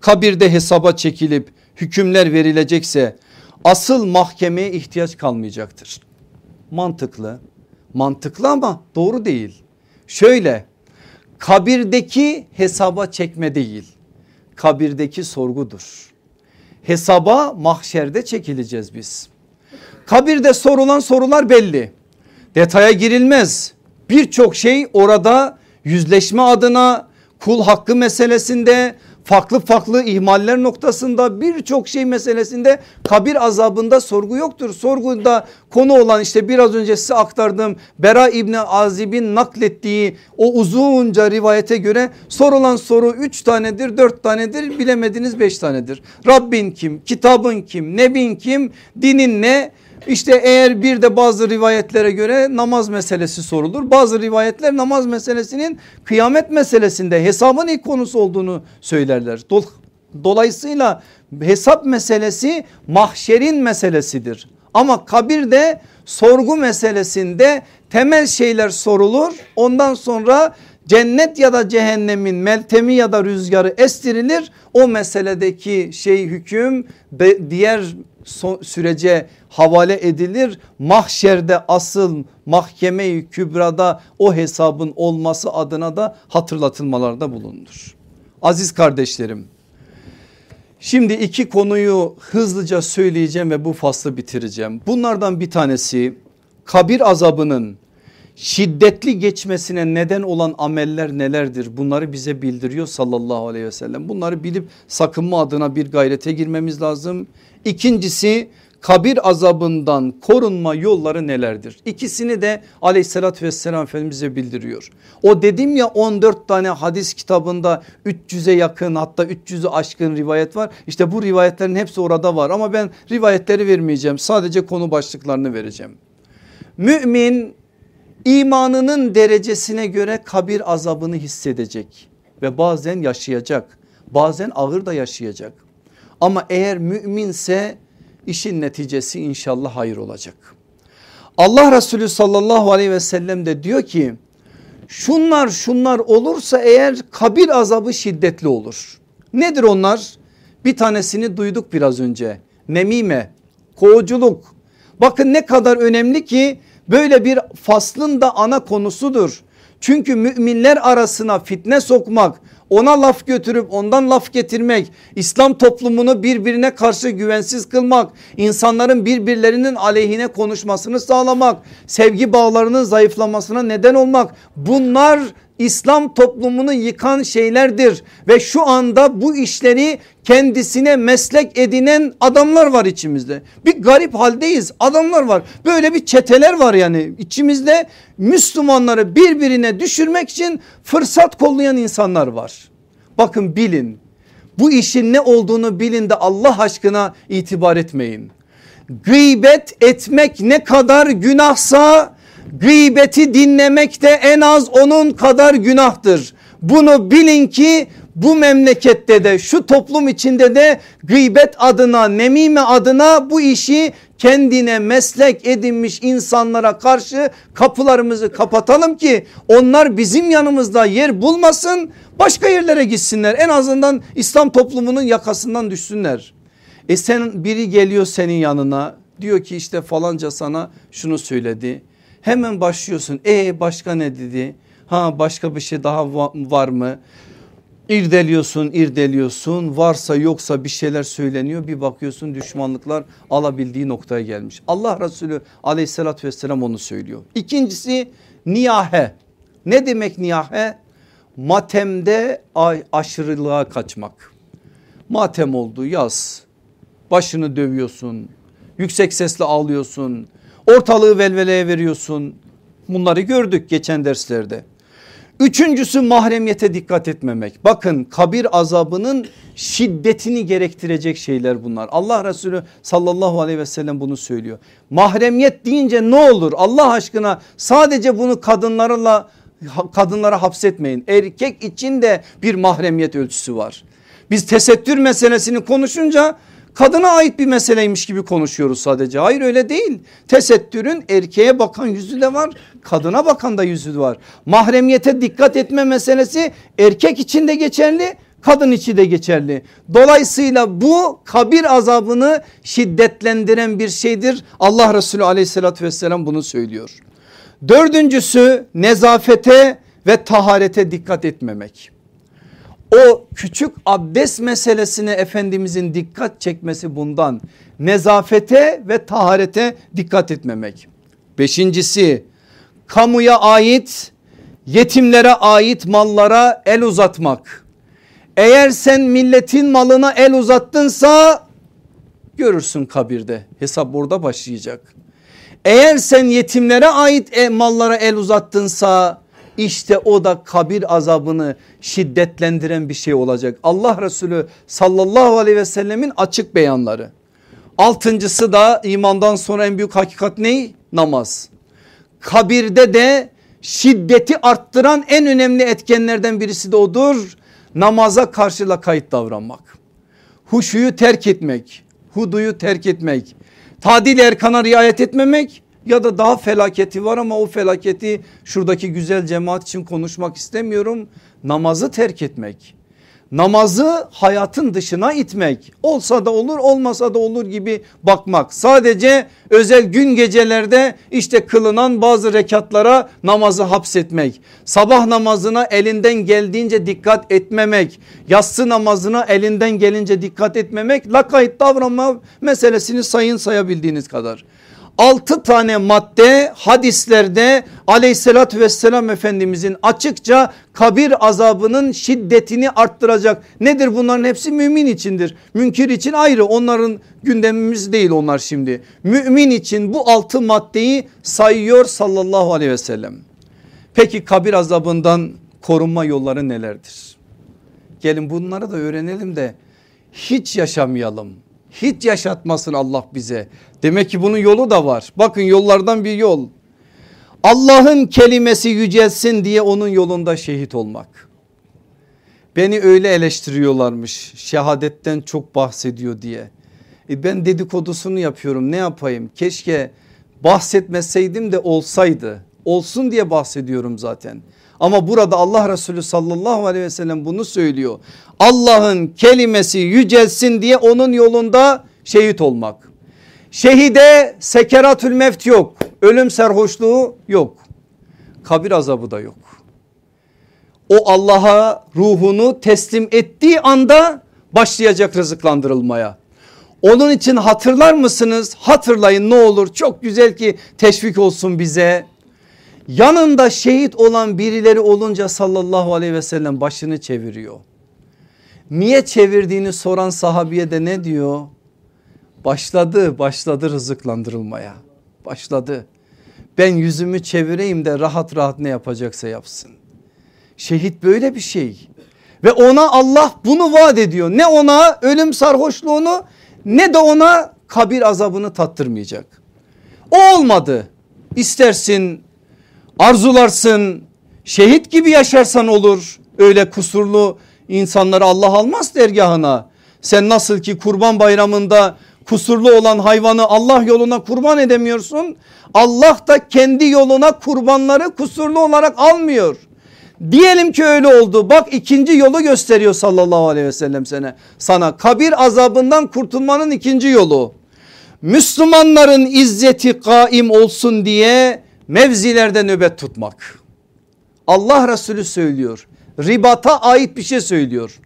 Kabirde hesaba çekilip hükümler verilecekse asıl mahkemeye ihtiyaç kalmayacaktır mantıklı. Mantıklı ama doğru değil. Şöyle kabirdeki hesaba çekme değil. Kabirdeki sorgudur. Hesaba mahşerde çekileceğiz biz. Kabirde sorulan sorular belli. Detaya girilmez. Birçok şey orada yüzleşme adına kul hakkı meselesinde farklı farklı ihmaller noktasında birçok şey meselesinde kabir azabında sorgu yoktur. Sorguda konu olan işte biraz önce size aktardığım Bera İbni Azib'in naklettiği o uzunca rivayete göre sorulan soru 3 tanedir 4 tanedir bilemediniz 5 tanedir. Rabbin kim kitabın kim nebin kim dinin ne işte eğer bir de bazı rivayetlere göre namaz meselesi sorulur. Bazı rivayetler namaz meselesinin kıyamet meselesinde hesabın ilk konusu olduğunu söylerler. Dolayısıyla hesap meselesi mahşerin meselesidir. Ama kabirde sorgu meselesinde temel şeyler sorulur. Ondan sonra cennet ya da cehennemin meltemi ya da rüzgarı estirilir. O meseledeki şey hüküm diğer sürece havale edilir. Mahşerde asıl mahkeme-i kübrada o hesabın olması adına da hatırlatılmalarda bulunur. Aziz kardeşlerim şimdi iki konuyu hızlıca söyleyeceğim ve bu faslı bitireceğim. Bunlardan bir tanesi kabir azabının şiddetli geçmesine neden olan ameller nelerdir? Bunları bize bildiriyor sallallahu aleyhi ve sellem. Bunları bilip sakınma adına bir gayrete girmemiz lazım. İkincisi kabir azabından korunma yolları nelerdir? İkisini de aleyhissalatü vesselam Efendimiz'e bildiriyor. O dedim ya 14 tane hadis kitabında 300'e yakın hatta 300'ü aşkın rivayet var. İşte bu rivayetlerin hepsi orada var ama ben rivayetleri vermeyeceğim. Sadece konu başlıklarını vereceğim. Mümin imanının derecesine göre kabir azabını hissedecek ve bazen yaşayacak. Bazen ağır da yaşayacak. Ama eğer müminse işin neticesi inşallah hayır olacak. Allah Resulü sallallahu aleyhi ve sellem de diyor ki şunlar şunlar olursa eğer kabir azabı şiddetli olur. Nedir onlar? Bir tanesini duyduk biraz önce. Nemime, kovuculuk. Bakın ne kadar önemli ki böyle bir faslın da ana konusudur. Çünkü müminler arasına fitne sokmak, ona laf götürüp ondan laf getirmek, İslam toplumunu birbirine karşı güvensiz kılmak, insanların birbirlerinin aleyhine konuşmasını sağlamak, sevgi bağlarının zayıflamasına neden olmak bunlar İslam toplumunu yıkan şeylerdir ve şu anda bu işleri kendisine meslek edinen adamlar var içimizde. Bir garip haldeyiz adamlar var böyle bir çeteler var yani içimizde Müslümanları birbirine düşürmek için fırsat kollayan insanlar var. Bakın bilin bu işin ne olduğunu bilin de Allah aşkına itibar etmeyin. Gıybet etmek ne kadar günahsa gıybeti dinlemek de en az onun kadar günahtır. Bunu bilin ki bu memlekette de şu toplum içinde de gıybet adına nemime adına bu işi kendine meslek edinmiş insanlara karşı kapılarımızı kapatalım ki onlar bizim yanımızda yer bulmasın başka yerlere gitsinler en azından İslam toplumunun yakasından düşsünler. E sen biri geliyor senin yanına diyor ki işte falanca sana şunu söyledi hemen başlıyorsun. E başka ne dedi? Ha başka bir şey daha var mı? İrdeliyorsun irdeliyorsun. Varsa yoksa bir şeyler söyleniyor. Bir bakıyorsun düşmanlıklar alabildiği noktaya gelmiş. Allah Resulü aleyhissalatü vesselam onu söylüyor. İkincisi niyahe. Ne demek niyahe? Matemde aşırılığa kaçmak. Matem oldu yaz. Başını dövüyorsun. Yüksek sesle ağlıyorsun ortalığı velveleye veriyorsun bunları gördük geçen derslerde. Üçüncüsü mahremiyete dikkat etmemek. Bakın kabir azabının şiddetini gerektirecek şeyler bunlar. Allah Resulü sallallahu aleyhi ve sellem bunu söylüyor. Mahremiyet deyince ne olur Allah aşkına sadece bunu kadınlarla kadınlara hapsetmeyin. Erkek için de bir mahremiyet ölçüsü var. Biz tesettür meselesini konuşunca kadına ait bir meseleymiş gibi konuşuyoruz sadece. Hayır öyle değil. Tesettürün erkeğe bakan yüzü de var kadına bakan da yüzü var. Mahremiyete dikkat etme meselesi erkek için de geçerli kadın için de geçerli. Dolayısıyla bu kabir azabını şiddetlendiren bir şeydir. Allah Resulü aleyhissalatü vesselam bunu söylüyor. Dördüncüsü nezafete ve taharete dikkat etmemek o küçük abdest meselesine Efendimizin dikkat çekmesi bundan. Nezafete ve taharete dikkat etmemek. Beşincisi kamuya ait yetimlere ait mallara el uzatmak. Eğer sen milletin malına el uzattınsa görürsün kabirde hesap burada başlayacak. Eğer sen yetimlere ait e, mallara el uzattınsa işte o da kabir azabını şiddetlendiren bir şey olacak. Allah Resulü sallallahu aleyhi ve sellemin açık beyanları. Altıncısı da imandan sonra en büyük hakikat ne? Namaz. Kabirde de şiddeti arttıran en önemli etkenlerden birisi de odur. Namaza karşıla kayıt davranmak. Huşuyu terk etmek. Huduyu terk etmek. Tadil erkana riayet etmemek ya da daha felaketi var ama o felaketi şuradaki güzel cemaat için konuşmak istemiyorum. Namazı terk etmek. Namazı hayatın dışına itmek olsa da olur olmasa da olur gibi bakmak sadece özel gün gecelerde işte kılınan bazı rekatlara namazı hapsetmek sabah namazına elinden geldiğince dikkat etmemek yatsı namazına elinden gelince dikkat etmemek lakayt davranma meselesini sayın sayabildiğiniz kadar 6 tane madde hadislerde aleyhissalatü vesselam efendimizin açıkça kabir azabının şiddetini arttıracak. Nedir bunların hepsi mümin içindir. Münkir için ayrı onların gündemimiz değil onlar şimdi. Mümin için bu 6 maddeyi sayıyor sallallahu aleyhi ve sellem. Peki kabir azabından korunma yolları nelerdir? Gelin bunları da öğrenelim de hiç yaşamayalım hiç yaşatmasın Allah bize. Demek ki bunun yolu da var. Bakın yollardan bir yol. Allah'ın kelimesi yücelsin diye onun yolunda şehit olmak. Beni öyle eleştiriyorlarmış şehadetten çok bahsediyor diye. E ben dedikodusunu yapıyorum ne yapayım keşke bahsetmeseydim de olsaydı. Olsun diye bahsediyorum zaten. Ama burada Allah Resulü sallallahu aleyhi ve sellem bunu söylüyor. Allah'ın kelimesi yücelsin diye onun yolunda şehit olmak. Şehide sekeratül mevt yok. Ölüm serhoşluğu yok. Kabir azabı da yok. O Allah'a ruhunu teslim ettiği anda başlayacak rızıklandırılmaya. Onun için hatırlar mısınız? Hatırlayın ne olur çok güzel ki teşvik olsun bize. Yanında şehit olan birileri olunca sallallahu aleyhi ve sellem başını çeviriyor. Niye çevirdiğini soran sahabiye de ne diyor? Başladı başladı rızıklandırılmaya başladı. Ben yüzümü çevireyim de rahat rahat ne yapacaksa yapsın. Şehit böyle bir şey ve ona Allah bunu vaat ediyor. Ne ona ölüm sarhoşluğunu ne de ona kabir azabını tattırmayacak. O olmadı. İstersin arzularsın şehit gibi yaşarsan olur. Öyle kusurlu insanları Allah almaz dergahına. Sen nasıl ki kurban bayramında kusurlu olan hayvanı Allah yoluna kurban edemiyorsun. Allah da kendi yoluna kurbanları kusurlu olarak almıyor. Diyelim ki öyle oldu. Bak ikinci yolu gösteriyor sallallahu aleyhi ve sellem sana. Sana kabir azabından kurtulmanın ikinci yolu. Müslümanların izzeti kaim olsun diye mevzilerde nöbet tutmak. Allah Resulü söylüyor. Ribata ait bir şey söylüyor.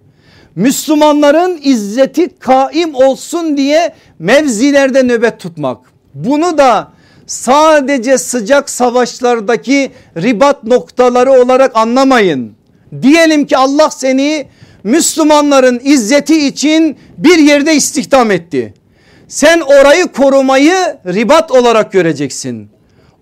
Müslümanların izzeti kaim olsun diye mevzilerde nöbet tutmak. Bunu da sadece sıcak savaşlardaki ribat noktaları olarak anlamayın. Diyelim ki Allah seni Müslümanların izzeti için bir yerde istihdam etti. Sen orayı korumayı ribat olarak göreceksin.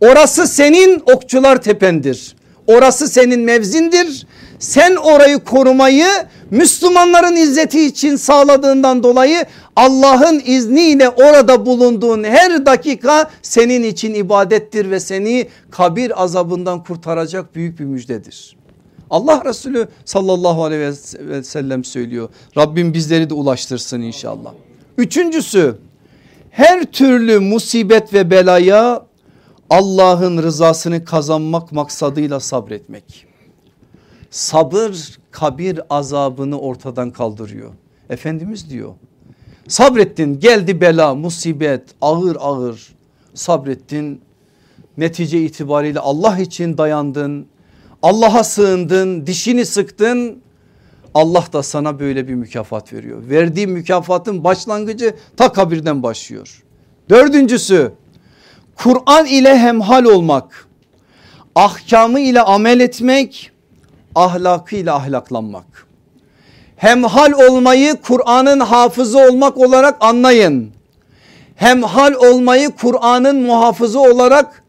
Orası senin okçular tependir. Orası senin mevzindir. Sen orayı korumayı Müslümanların izzeti için sağladığından dolayı Allah'ın izniyle orada bulunduğun her dakika senin için ibadettir ve seni kabir azabından kurtaracak büyük bir müjdedir. Allah Resulü sallallahu aleyhi ve sellem söylüyor. Rabbim bizleri de ulaştırsın inşallah. Üçüncüsü her türlü musibet ve belaya Allah'ın rızasını kazanmak maksadıyla sabretmek. Sabır kabir azabını ortadan kaldırıyor. Efendimiz diyor sabrettin geldi bela musibet ağır ağır sabrettin netice itibariyle Allah için dayandın Allah'a sığındın dişini sıktın Allah da sana böyle bir mükafat veriyor. Verdiği mükafatın başlangıcı ta kabirden başlıyor. Dördüncüsü Kur'an ile hemhal olmak, ahkamı ile amel etmek, ahlakıyla ahlaklanmak. Hemhal olmayı Kur'an'ın hafızı olmak olarak anlayın. Hemhal olmayı Kur'an'ın muhafızı olarak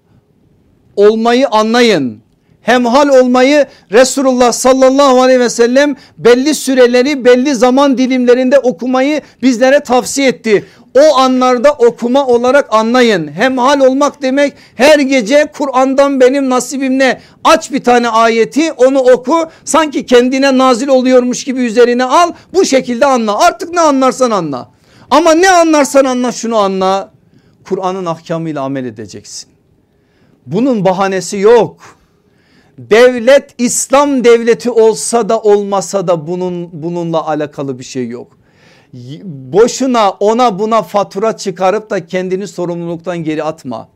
olmayı anlayın. Hemhal olmayı Resulullah sallallahu aleyhi ve sellem belli süreleri belli zaman dilimlerinde okumayı bizlere tavsiye etti o anlarda okuma olarak anlayın. Hemhal olmak demek her gece Kur'an'dan benim nasibim ne? Aç bir tane ayeti onu oku sanki kendine nazil oluyormuş gibi üzerine al bu şekilde anla. Artık ne anlarsan anla. Ama ne anlarsan anla şunu anla. Kur'an'ın ahkamıyla amel edeceksin. Bunun bahanesi yok. Devlet İslam devleti olsa da olmasa da bunun bununla alakalı bir şey yok boşuna ona buna fatura çıkarıp da kendini sorumluluktan geri atma.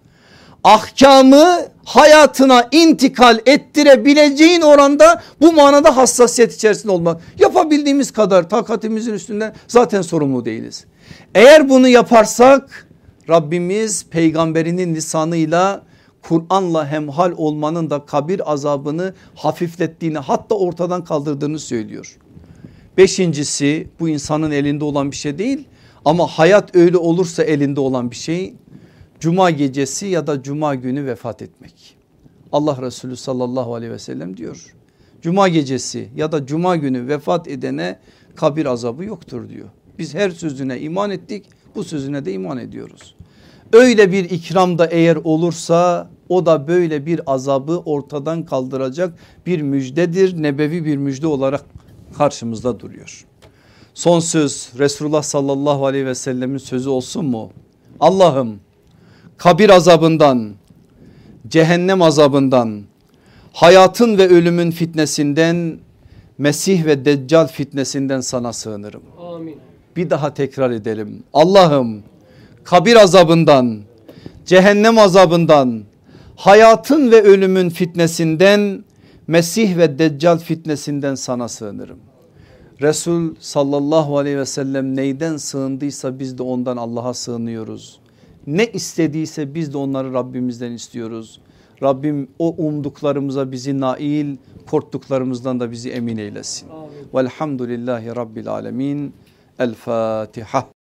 Ahkamı hayatına intikal ettirebileceğin oranda bu manada hassasiyet içerisinde olmak. Yapabildiğimiz kadar takatimizin üstünden zaten sorumlu değiliz. Eğer bunu yaparsak Rabbimiz peygamberinin lisanıyla Kur'an'la hemhal olmanın da kabir azabını hafiflettiğini hatta ortadan kaldırdığını söylüyor. Beşincisi bu insanın elinde olan bir şey değil ama hayat öyle olursa elinde olan bir şey. Cuma gecesi ya da cuma günü vefat etmek. Allah Resulü sallallahu aleyhi ve sellem diyor. Cuma gecesi ya da cuma günü vefat edene kabir azabı yoktur diyor. Biz her sözüne iman ettik bu sözüne de iman ediyoruz. Öyle bir ikram da eğer olursa o da böyle bir azabı ortadan kaldıracak bir müjdedir. Nebevi bir müjde olarak karşımızda duruyor. Son söz Resulullah sallallahu aleyhi ve sellemin sözü olsun mu? Allah'ım kabir azabından, cehennem azabından, hayatın ve ölümün fitnesinden, Mesih ve Deccal fitnesinden sana sığınırım. Amin. Bir daha tekrar edelim. Allah'ım kabir azabından, cehennem azabından, hayatın ve ölümün fitnesinden, Mesih ve Deccal fitnesinden sana sığınırım. Resul sallallahu aleyhi ve sellem neyden sığındıysa biz de ondan Allah'a sığınıyoruz. Ne istediyse biz de onları Rabbimizden istiyoruz. Rabbim o umduklarımıza bizi nail korktuklarımızdan da bizi emin eylesin. Velhamdülillahi Rabbil Alemin. El Fatiha.